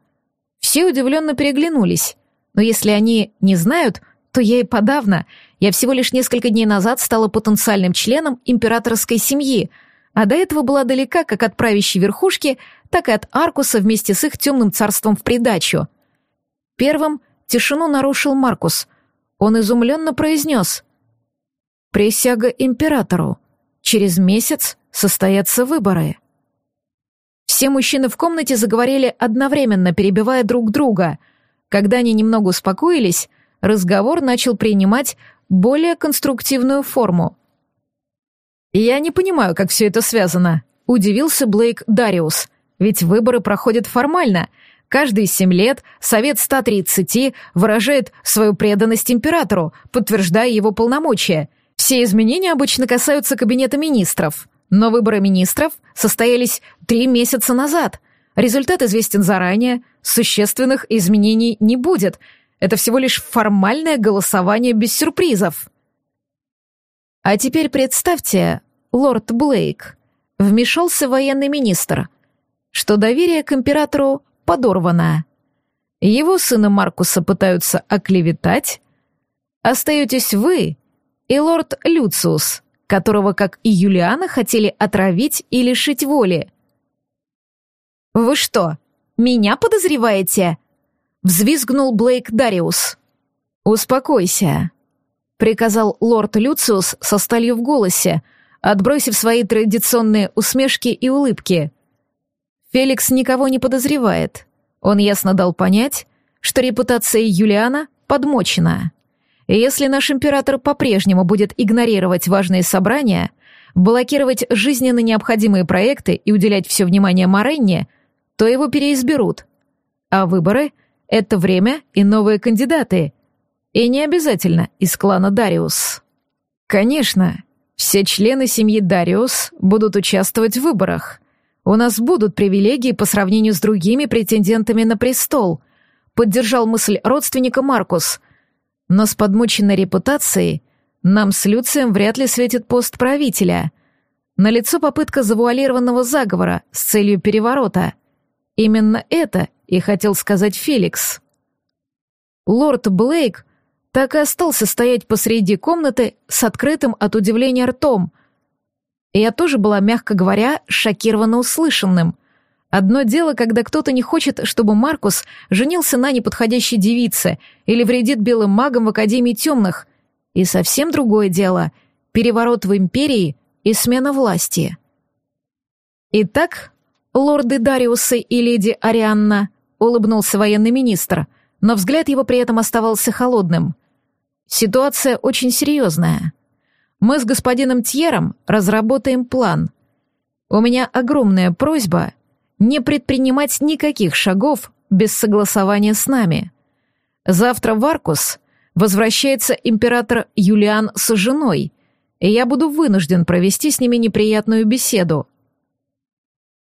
[SPEAKER 1] Все удивленно переглянулись, но если они не знают, то я и подавно. Я всего лишь несколько дней назад стала потенциальным членом императорской семьи, а до этого была далека как от правящей верхушки, так и от Аркуса вместе с их темным царством в придачу. Первым тишину нарушил Маркус. Он изумленно произнес. Присяга императору. Через месяц состоятся выборы. Все мужчины в комнате заговорили одновременно, перебивая друг друга. Когда они немного успокоились, разговор начал принимать более конструктивную форму. «Я не понимаю, как все это связано», — удивился Блейк Дариус. «Ведь выборы проходят формально. Каждые семь лет Совет 130 выражает свою преданность императору, подтверждая его полномочия — все изменения обычно касаются кабинета министров, но выборы министров состоялись три месяца назад. Результат известен заранее, существенных изменений не будет. Это всего лишь формальное голосование без сюрпризов. А теперь представьте, лорд Блейк, вмешался военный министр, что доверие к императору подорвано. Его сына Маркуса пытаются оклеветать. Остаетесь вы и лорд Люциус, которого, как и Юлиана, хотели отравить и лишить воли. «Вы что, меня подозреваете?» — взвизгнул Блейк Дариус. «Успокойся», — приказал лорд Люциус со сталью в голосе, отбросив свои традиционные усмешки и улыбки. Феликс никого не подозревает. Он ясно дал понять, что репутация Юлиана подмочена. Если наш император по-прежнему будет игнорировать важные собрания, блокировать жизненно необходимые проекты и уделять все внимание Моренне, то его переизберут. А выборы — это время и новые кандидаты. И не обязательно из клана Дариус. Конечно, все члены семьи Дариус будут участвовать в выборах. У нас будут привилегии по сравнению с другими претендентами на престол, поддержал мысль родственника Маркус. Но с подмученной репутацией нам с Люцием вряд ли светит пост правителя. Налицо попытка завуалированного заговора с целью переворота. Именно это и хотел сказать Феликс. Лорд Блейк так и остался стоять посреди комнаты с открытым от удивления ртом. И я тоже была, мягко говоря, шокирована услышанным. Одно дело, когда кто-то не хочет, чтобы Маркус женился на неподходящей девице или вредит белым магам в Академии Темных. И совсем другое дело — переворот в Империи и смена власти. Итак, лорды Дариусы и леди Арианна, улыбнулся военный министр, но взгляд его при этом оставался холодным. Ситуация очень серьезная. Мы с господином Тьером разработаем план. У меня огромная просьба не предпринимать никаких шагов без согласования с нами. Завтра в Аркус возвращается император Юлиан с женой, и я буду вынужден провести с ними неприятную беседу.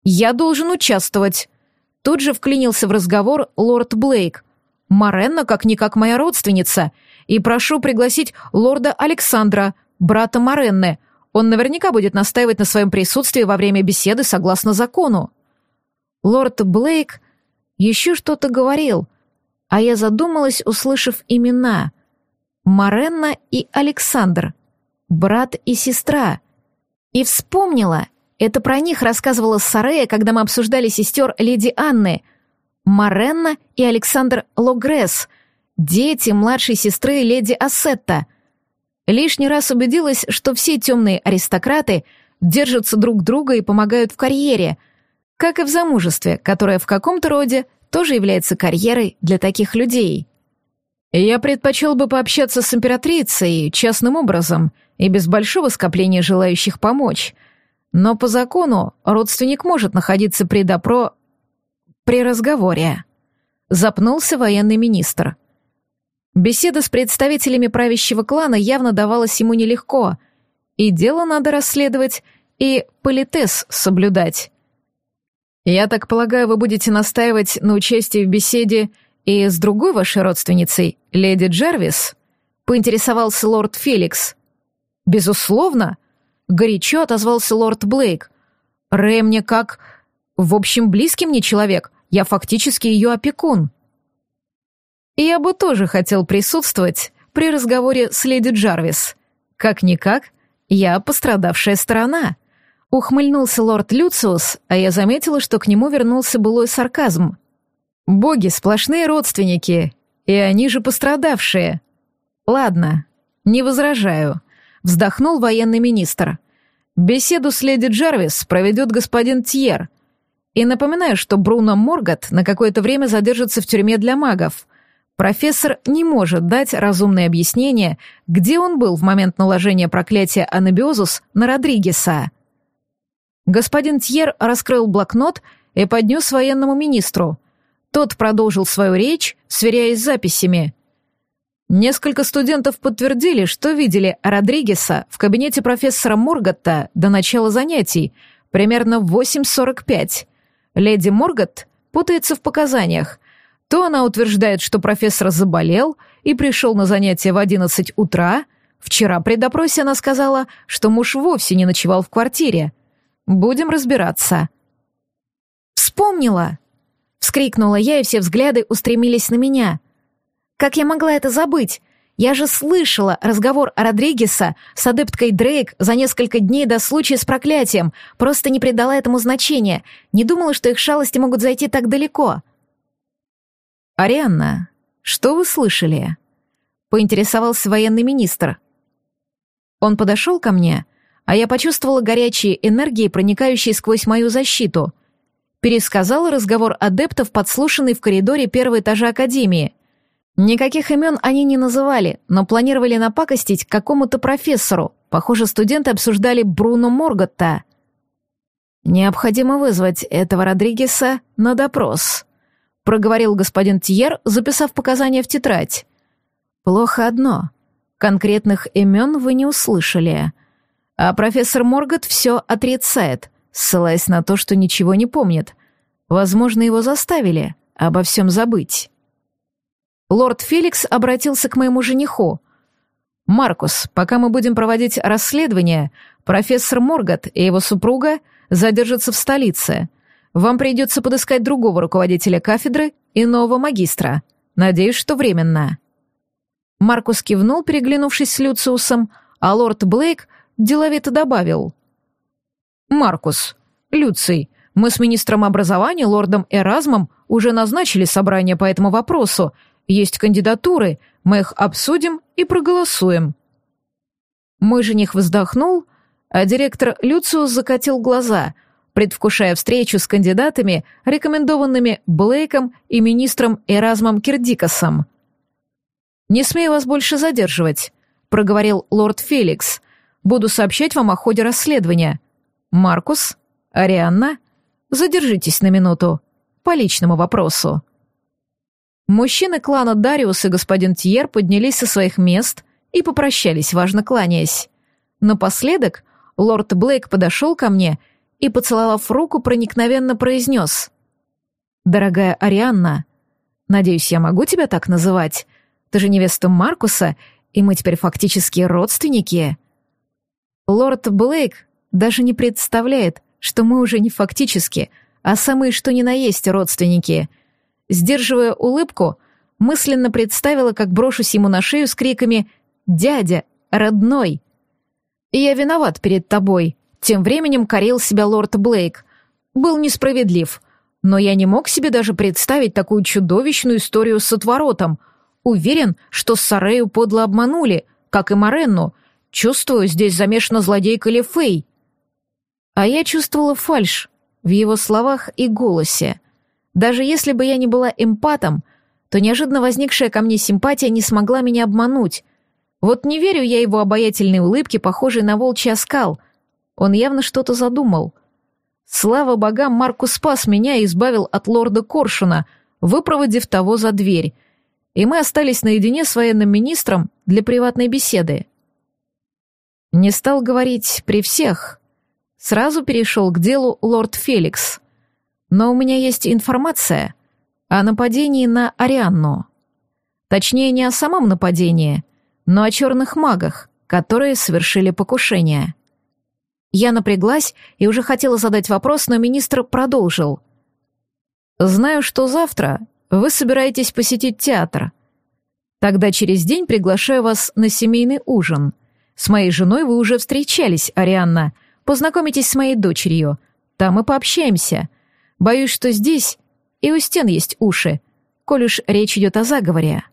[SPEAKER 1] «Я должен участвовать», — тут же вклинился в разговор лорд Блейк. «Моренна как-никак моя родственница, и прошу пригласить лорда Александра, брата Моренны. Он наверняка будет настаивать на своем присутствии во время беседы согласно закону. Лорд Блейк еще что-то говорил, а я задумалась, услышав имена. Моренна и Александр, брат и сестра. И вспомнила, это про них рассказывала Сарея, когда мы обсуждали сестер леди Анны. Моренна и Александр Логресс — Дети младшей сестры леди Ассетта. Лишний раз убедилась, что все темные аристократы держатся друг друга и помогают в карьере, как и в замужестве, которое в каком-то роде тоже является карьерой для таких людей. Я предпочел бы пообщаться с императрицей частным образом и без большого скопления желающих помочь. Но по закону родственник может находиться при допро... при разговоре. Запнулся военный министр. Беседа с представителями правящего клана явно давалась ему нелегко, и дело надо расследовать, и политес соблюдать. «Я так полагаю, вы будете настаивать на участии в беседе и с другой вашей родственницей, леди Джервис?» — поинтересовался лорд Феликс. «Безусловно», — горячо отозвался лорд Блейк. «Рэй мне как... В общем, близкий мне человек, я фактически ее опекун». Я бы тоже хотел присутствовать при разговоре с леди Джарвис. Как-никак, я пострадавшая сторона. Ухмыльнулся лорд Люциус, а я заметила, что к нему вернулся былой сарказм. Боги — сплошные родственники, и они же пострадавшие. Ладно, не возражаю. Вздохнул военный министр. Беседу с леди Джарвис проведет господин Тьер. И напоминаю, что Бруно Моргат на какое-то время задержится в тюрьме для магов — Профессор не может дать разумное объяснение, где он был в момент наложения проклятия анабиозус на Родригеса. Господин Тьер раскрыл блокнот и поднес военному министру. Тот продолжил свою речь, сверяясь с записями. Несколько студентов подтвердили, что видели Родригеса в кабинете профессора Моргатта до начала занятий, примерно в 8.45. Леди Моргатт путается в показаниях, то она утверждает, что профессор заболел и пришел на занятия в 11 утра. Вчера при допросе она сказала, что муж вовсе не ночевал в квартире. Будем разбираться. «Вспомнила!» — вскрикнула я, и все взгляды устремились на меня. «Как я могла это забыть? Я же слышала разговор Родригеса с адепткой Дрейк за несколько дней до случая с проклятием, просто не придала этому значения, не думала, что их шалости могут зайти так далеко.
[SPEAKER 2] «Арианна, что вы слышали?» — поинтересовался военный министр. Он подошел ко мне, а я почувствовала горячие энергии, проникающие сквозь мою защиту. Пересказала разговор адептов, подслушанный в коридоре первого этажа Академии — Никаких имен они не называли, но планировали напакостить какому-то профессору. Похоже, студенты обсуждали Бруно Морготта. «Необходимо вызвать этого Родригеса на допрос», — проговорил господин Тьер, записав показания в тетрадь. «Плохо одно. Конкретных имен вы не услышали. А профессор Моргот все отрицает, ссылаясь на то, что ничего не помнит. Возможно, его заставили обо всем забыть». Лорд Феликс обратился к моему жениху. «Маркус, пока мы будем проводить расследование, профессор Моргат и его супруга задержатся в столице. Вам придется подыскать другого руководителя кафедры и нового магистра. Надеюсь, что временно». Маркус кивнул, переглянувшись с Люциусом, а лорд Блейк деловито добавил. «Маркус, Люций, мы с министром образования, лордом Эразмом, уже назначили собрание по этому вопросу, есть кандидатуры, мы их обсудим и проголосуем». Мой жених вздохнул, а директор Люциус закатил глаза, предвкушая встречу с кандидатами, рекомендованными Блейком и министром Эразмом Кирдикасом. «Не смею вас больше задерживать», — проговорил лорд Феликс. «Буду сообщать вам о ходе расследования. Маркус, Арианна, задержитесь на минуту по личному вопросу». Мужчины клана Дариус и господин Тьер поднялись со своих мест и попрощались, важно кланяясь. Напоследок лорд Блейк подошел ко мне и, поцеловав руку, проникновенно произнес. «Дорогая Арианна, надеюсь, я могу тебя так называть? Ты же невеста Маркуса, и мы теперь фактически родственники». Лорд Блейк даже не представляет, что мы уже не фактически, а самые что ни на есть родственники — Сдерживая улыбку, мысленно представила, как брошусь ему на шею с криками «Дядя! Родной!» «Я виноват перед тобой», — тем временем корил себя лорд Блейк. «Был несправедлив, но я не мог себе даже представить такую чудовищную историю с отворотом. Уверен, что Сарею подло обманули, как и Моренну. Чувствую, здесь замешана злодейка Лефей». А я чувствовала фальшь в его словах и голосе. Даже если бы я не была эмпатом, то неожиданно возникшая ко мне симпатия не смогла меня обмануть. Вот не верю я его обаятельной улыбке, похожей на волчий оскал. Он явно что-то задумал. Слава богам, Маркус спас меня и избавил от лорда Коршуна, выпроводив того за дверь. И мы остались наедине с военным министром для приватной беседы. Не стал говорить при всех. Сразу перешел к делу лорд Феликс. Но у меня есть информация о нападении на Арианну. Точнее, не о самом нападении, но о черных магах, которые совершили покушение. Я напряглась и уже хотела задать вопрос, но министр продолжил. «Знаю, что завтра вы собираетесь посетить театр. Тогда через день приглашаю вас на семейный ужин. С моей женой вы уже встречались, Арианна. Познакомитесь с моей дочерью. Там и пообщаемся. Боюсь, что здесь и у стен есть уши, коль уж речь идет о заговоре.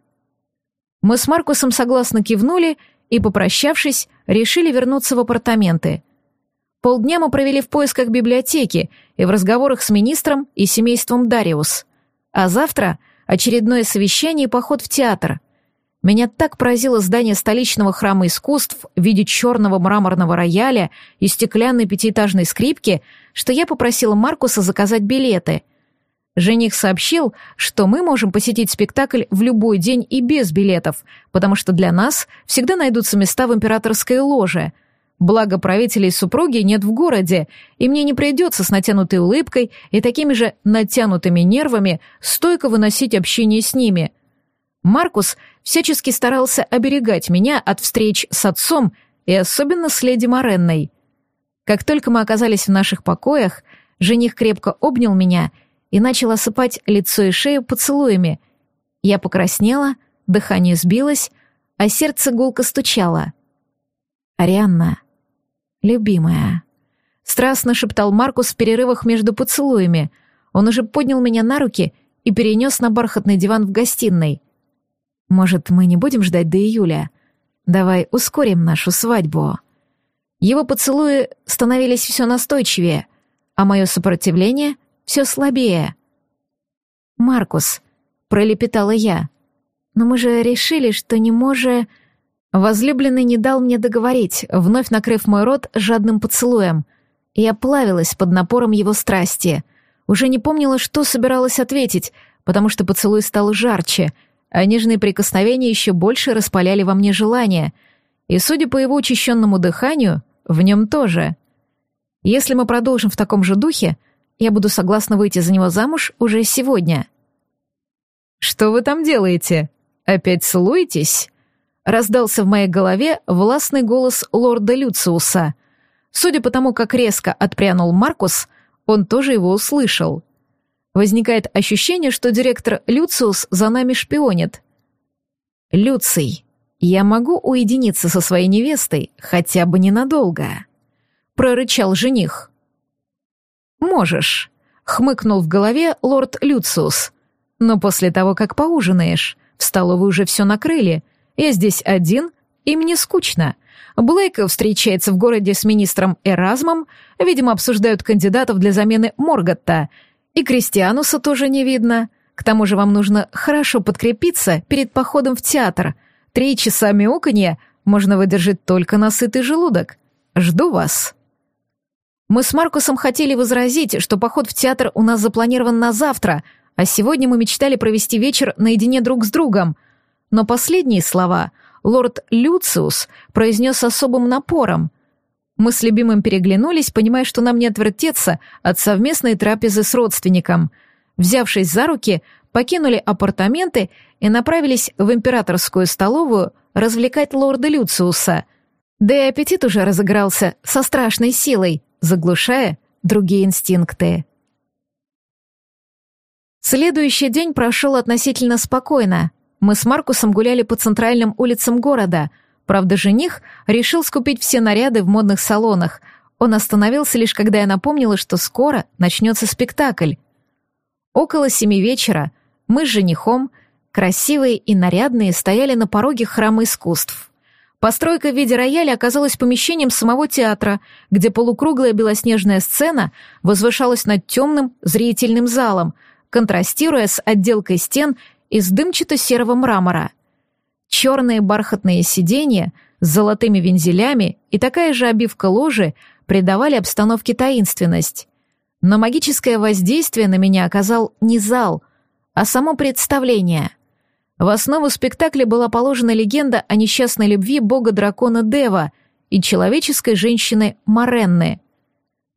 [SPEAKER 2] Мы с Маркусом согласно кивнули и, попрощавшись, решили вернуться в апартаменты. Полдня мы провели в поисках библиотеки и в разговорах с министром и семейством Дариус. А завтра очередное совещание и поход в театр. Меня так поразило здание столичного храма искусств в виде черного мраморного рояля и стеклянной пятиэтажной скрипки — что я попросила Маркуса заказать билеты. Жених сообщил, что мы можем посетить спектакль в любой день и без билетов, потому что для нас всегда найдутся места в императорской ложе. Благо правителей супруги нет в городе, и мне не придется с натянутой улыбкой и такими же натянутыми нервами стойко выносить общение с ними. Маркус всячески старался оберегать меня от встреч с отцом и особенно с леди Моренной — как только мы оказались в наших покоях, жених крепко обнял меня и начал осыпать лицо и шею поцелуями. Я покраснела, дыхание сбилось, а сердце гулко стучало. «Арианна, любимая», — страстно шептал Маркус в перерывах между поцелуями. Он уже поднял меня на руки и перенес на бархатный диван в гостиной. «Может, мы не будем ждать до июля? Давай ускорим нашу свадьбу». Его поцелуи становились все настойчивее, а мое сопротивление все слабее. «Маркус», — пролепетала я, — «но мы же решили, что не можем...» Возлюбленный не дал мне договорить, вновь накрыв мой рот жадным поцелуем. Я плавилась под напором его страсти. Уже не помнила, что собиралась ответить, потому что поцелуй стал жарче, а нежные прикосновения еще больше распаляли во мне желание. И, судя по его учащенному дыханию, в нем тоже. Если мы продолжим в таком же духе, я буду согласна выйти за него замуж уже сегодня. «Что вы там делаете? Опять целуетесь?» Раздался в моей голове властный голос лорда Люциуса. Судя по тому, как резко отпрянул Маркус, он тоже его услышал. Возникает ощущение, что директор Люциус за нами шпионит. «Люций, я могу уединиться со своей невестой хотя бы ненадолго», — прорычал жених. «Можешь», — хмыкнул в голове лорд Люциус. «Но после того, как поужинаешь, в столовой уже все накрыли, я здесь один, и мне скучно. Блейк встречается в городе с министром Эразмом, видимо, обсуждают кандидатов для замены Морготта, и Кристиануса тоже не видно. К тому же вам нужно хорошо подкрепиться перед походом в театр. Три часа мяуканья можно выдержать только на сытый желудок. Жду вас. Мы с Маркусом хотели возразить, что поход в театр у нас запланирован на завтра, а сегодня мы мечтали провести вечер наедине друг с другом — но последние слова лорд Люциус произнес особым напором. Мы с любимым переглянулись, понимая, что нам не отвертеться от совместной трапезы с родственником. Взявшись за руки, покинули апартаменты и направились в императорскую столовую развлекать лорда Люциуса. Да и аппетит уже разыгрался со страшной силой, заглушая другие инстинкты. Следующий день прошел относительно спокойно. Мы с Маркусом гуляли по центральным улицам города. Правда, жених решил скупить все наряды в модных салонах. Он остановился лишь когда я напомнила, что скоро начнется спектакль. Около семи вечера мы с женихом, красивые и нарядные, стояли на пороге храма искусств. Постройка в виде рояля оказалась помещением самого театра, где полукруглая белоснежная сцена возвышалась над темным зрительным залом, контрастируя с отделкой стен из дымчато-серого мрамора. Черные бархатные сиденья с золотыми вензелями и такая же обивка ложи придавали обстановке таинственность. Но магическое воздействие на меня оказал не зал, а само представление. В основу спектакля была положена легенда о несчастной любви бога-дракона Дева и человеческой женщины Маренны.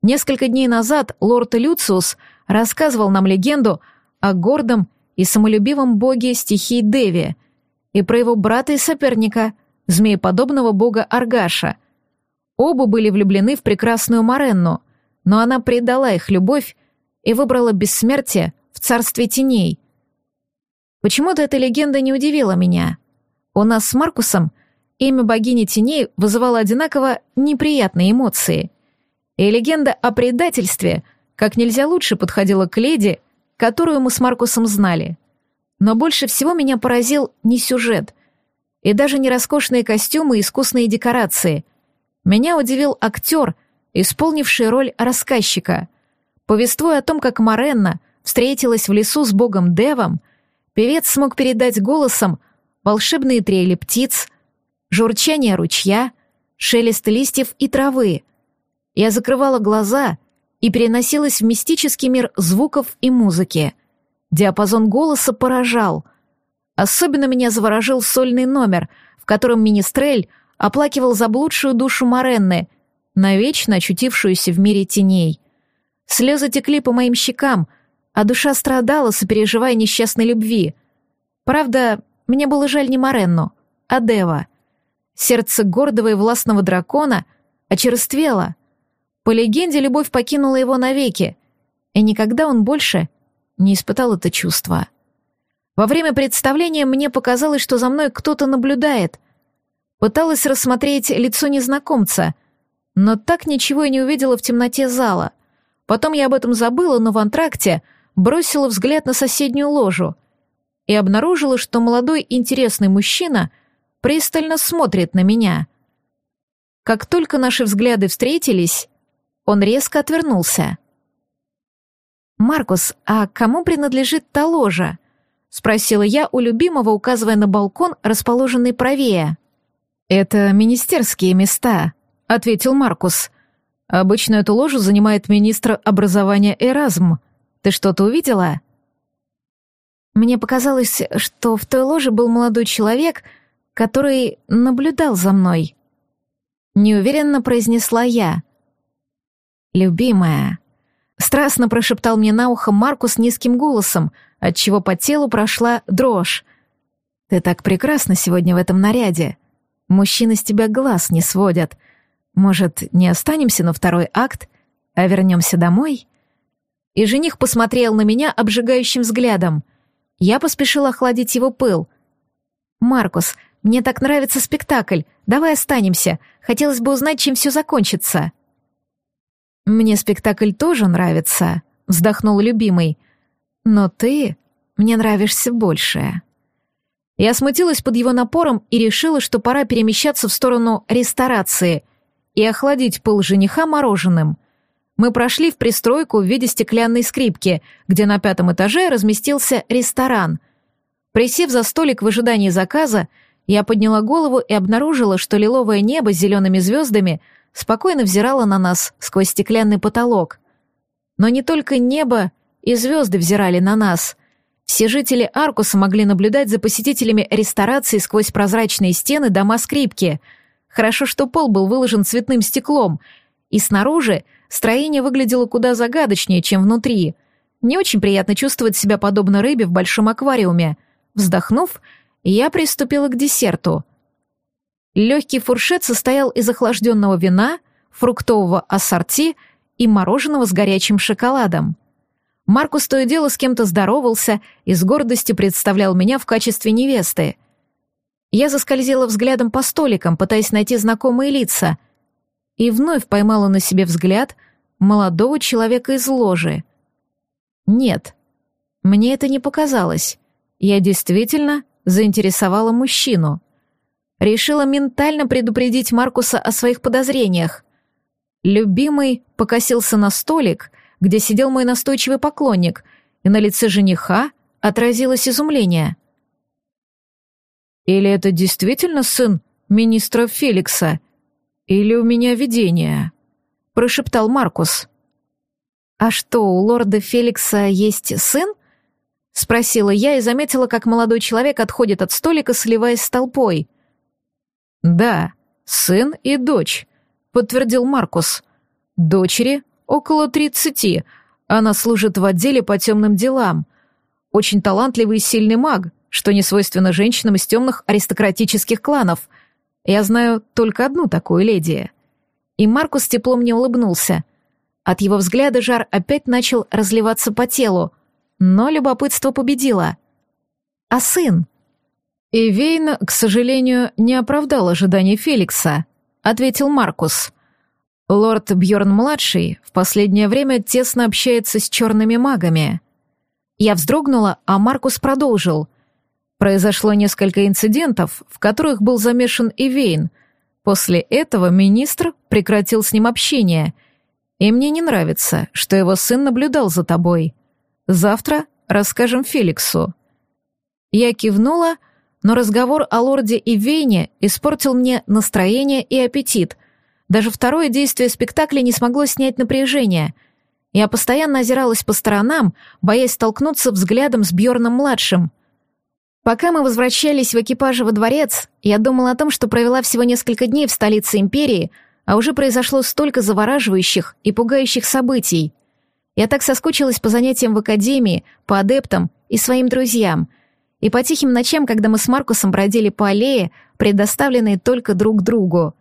[SPEAKER 2] Несколько дней назад лорд Люциус рассказывал нам легенду о гордом и самолюбивом боге стихий Деви, и про его брата и соперника, змееподобного бога Аргаша. Оба были влюблены в прекрасную Маренну, но она предала их любовь и выбрала бессмертие в царстве теней. Почему-то эта легенда не удивила меня. У нас с Маркусом имя богини теней вызывало одинаково неприятные эмоции. И легенда о предательстве как нельзя лучше подходила к леди, которую мы с Маркусом знали. Но больше всего меня поразил не сюжет, и даже не роскошные костюмы и искусные декорации. Меня удивил актер, исполнивший роль рассказчика. Повествуя о том, как Моренна встретилась в лесу с богом Девом, певец смог передать голосом волшебные трели птиц, журчание ручья, шелест листьев и травы. Я закрывала глаза и переносилась в мистический мир звуков и музыки. Диапазон голоса поражал. Особенно меня заворожил сольный номер, в котором Министрель оплакивал заблудшую душу Моренны, навечно очутившуюся в мире теней. Слезы текли по моим щекам, а душа страдала, сопереживая несчастной любви. Правда, мне было жаль не Моренну, а Дева. Сердце гордого и властного дракона очерствело — по легенде, любовь покинула его навеки, и никогда он больше не испытал это чувство. Во время представления мне показалось, что за мной кто-то наблюдает, Пыталась рассмотреть лицо незнакомца, но так ничего и не увидела в темноте зала. Потом я об этом забыла, но в антракте бросила взгляд на соседнюю ложу и обнаружила, что молодой интересный мужчина пристально смотрит на меня. Как только наши взгляды встретились, он резко отвернулся. «Маркус, а кому принадлежит та ложа?» — спросила я у любимого, указывая на балкон, расположенный правее. «Это министерские места», — ответил Маркус. «Обычно эту ложу занимает министр образования Эразм. Ты что-то увидела?» Мне показалось, что в той ложе был молодой человек, который наблюдал за мной. Неуверенно произнесла я. «Любимая», Страстно прошептал мне на ухо Маркус низким голосом, отчего по телу прошла дрожь. «Ты так прекрасна сегодня в этом наряде. Мужчины с тебя глаз не сводят. Может, не останемся на второй акт, а вернемся домой?» И жених посмотрел на меня обжигающим взглядом. Я поспешила охладить его пыл. «Маркус, мне так нравится спектакль. Давай останемся. Хотелось бы узнать, чем все закончится». «Мне спектакль тоже нравится», — вздохнул любимый. «Но ты мне нравишься больше». Я смутилась под его напором и решила, что пора перемещаться в сторону ресторации и охладить пыл жениха мороженым. Мы прошли в пристройку в виде стеклянной скрипки, где на пятом этаже разместился ресторан. Присев за столик в ожидании заказа, я подняла голову и обнаружила, что лиловое небо с зелеными звездами — спокойно взирала на нас сквозь стеклянный потолок. Но не только небо и звезды взирали на нас. Все жители Аркуса могли наблюдать за посетителями ресторации сквозь прозрачные стены дома скрипки. Хорошо, что пол был выложен цветным стеклом, и снаружи строение выглядело куда загадочнее, чем внутри. Не очень приятно чувствовать себя подобно рыбе в большом аквариуме. Вздохнув, я приступила к десерту — Легкий фуршет состоял из охлажденного вина, фруктового ассорти и мороженого с горячим шоколадом. Маркус то и дело с кем-то здоровался и с гордостью представлял меня в качестве невесты. Я заскользила взглядом по столикам, пытаясь найти знакомые лица, и вновь поймала на себе взгляд молодого человека из ложи. Нет, мне это не показалось. Я действительно заинтересовала мужчину — решила ментально предупредить Маркуса о своих подозрениях. Любимый покосился на столик, где сидел мой настойчивый поклонник, и на лице жениха отразилось изумление. «Или это действительно сын министра Феликса? Или у меня видение?» — прошептал Маркус. «А что, у лорда Феликса есть сын?» — спросила я и заметила, как молодой человек отходит от столика, сливаясь с толпой — «Да, сын и дочь», — подтвердил Маркус. «Дочери около тридцати. Она служит в отделе по темным делам. Очень талантливый и сильный маг, что не свойственно женщинам из темных аристократических кланов. Я знаю только одну такую леди». И Маркус тепло мне улыбнулся. От его взгляда жар опять начал разливаться по телу, но любопытство победило. «А сын?» «И к сожалению, не оправдал ожиданий Феликса», — ответил Маркус. «Лорд Бьорн-младший в последнее время тесно общается с черными магами». Я вздрогнула, а Маркус продолжил. Произошло несколько инцидентов, в которых был замешан и Вейн. После этого министр прекратил с ним общение. И мне не нравится, что его сын наблюдал за тобой. Завтра расскажем Феликсу». Я кивнула, — но разговор о лорде и Вейне испортил мне настроение и аппетит. Даже второе действие спектакля не смогло снять напряжение. Я постоянно озиралась по сторонам, боясь столкнуться взглядом с Бьорном-младшим. Пока мы возвращались в экипаже во дворец, я думала о том, что провела всего несколько дней в столице империи, а уже произошло столько завораживающих и пугающих событий. Я так соскучилась по занятиям в академии, по адептам и своим друзьям — и по тихим ночам, когда мы с Маркусом бродили по аллее, предоставленной только друг другу.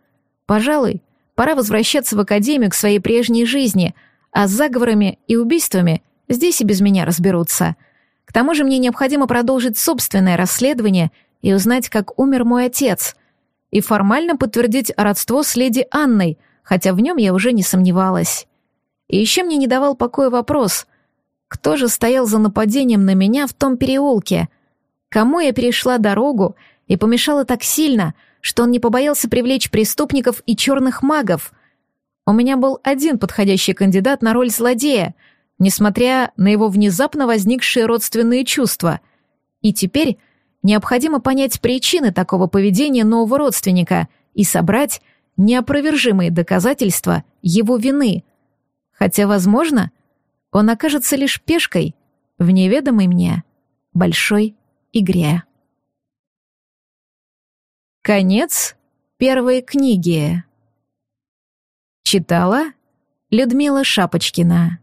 [SPEAKER 2] Пожалуй, пора возвращаться в академию к своей прежней жизни, а с заговорами и убийствами здесь и без меня разберутся. Тому же мне необходимо продолжить собственное расследование и узнать, как умер мой отец.
[SPEAKER 1] и формально подтвердить родство с леди Анной, хотя в нем я уже не сомневалась. И еще мне не давал покоя вопрос, кто же стоял за нападением на меня в том переулке? Кому я перешла дорогу и помешала так сильно, что он не побоялся привлечь преступников и черных магов? У меня был один подходящий кандидат на роль злодея, несмотря на его внезапно возникшие родственные чувства. И теперь необходимо понять причины такого поведения нового родственника и собрать неопровержимые доказательства его вины. Хотя, возможно, он окажется лишь пешкой в неведомой мне большой игре. Конец первой книги. Читала Людмила Шапочкина.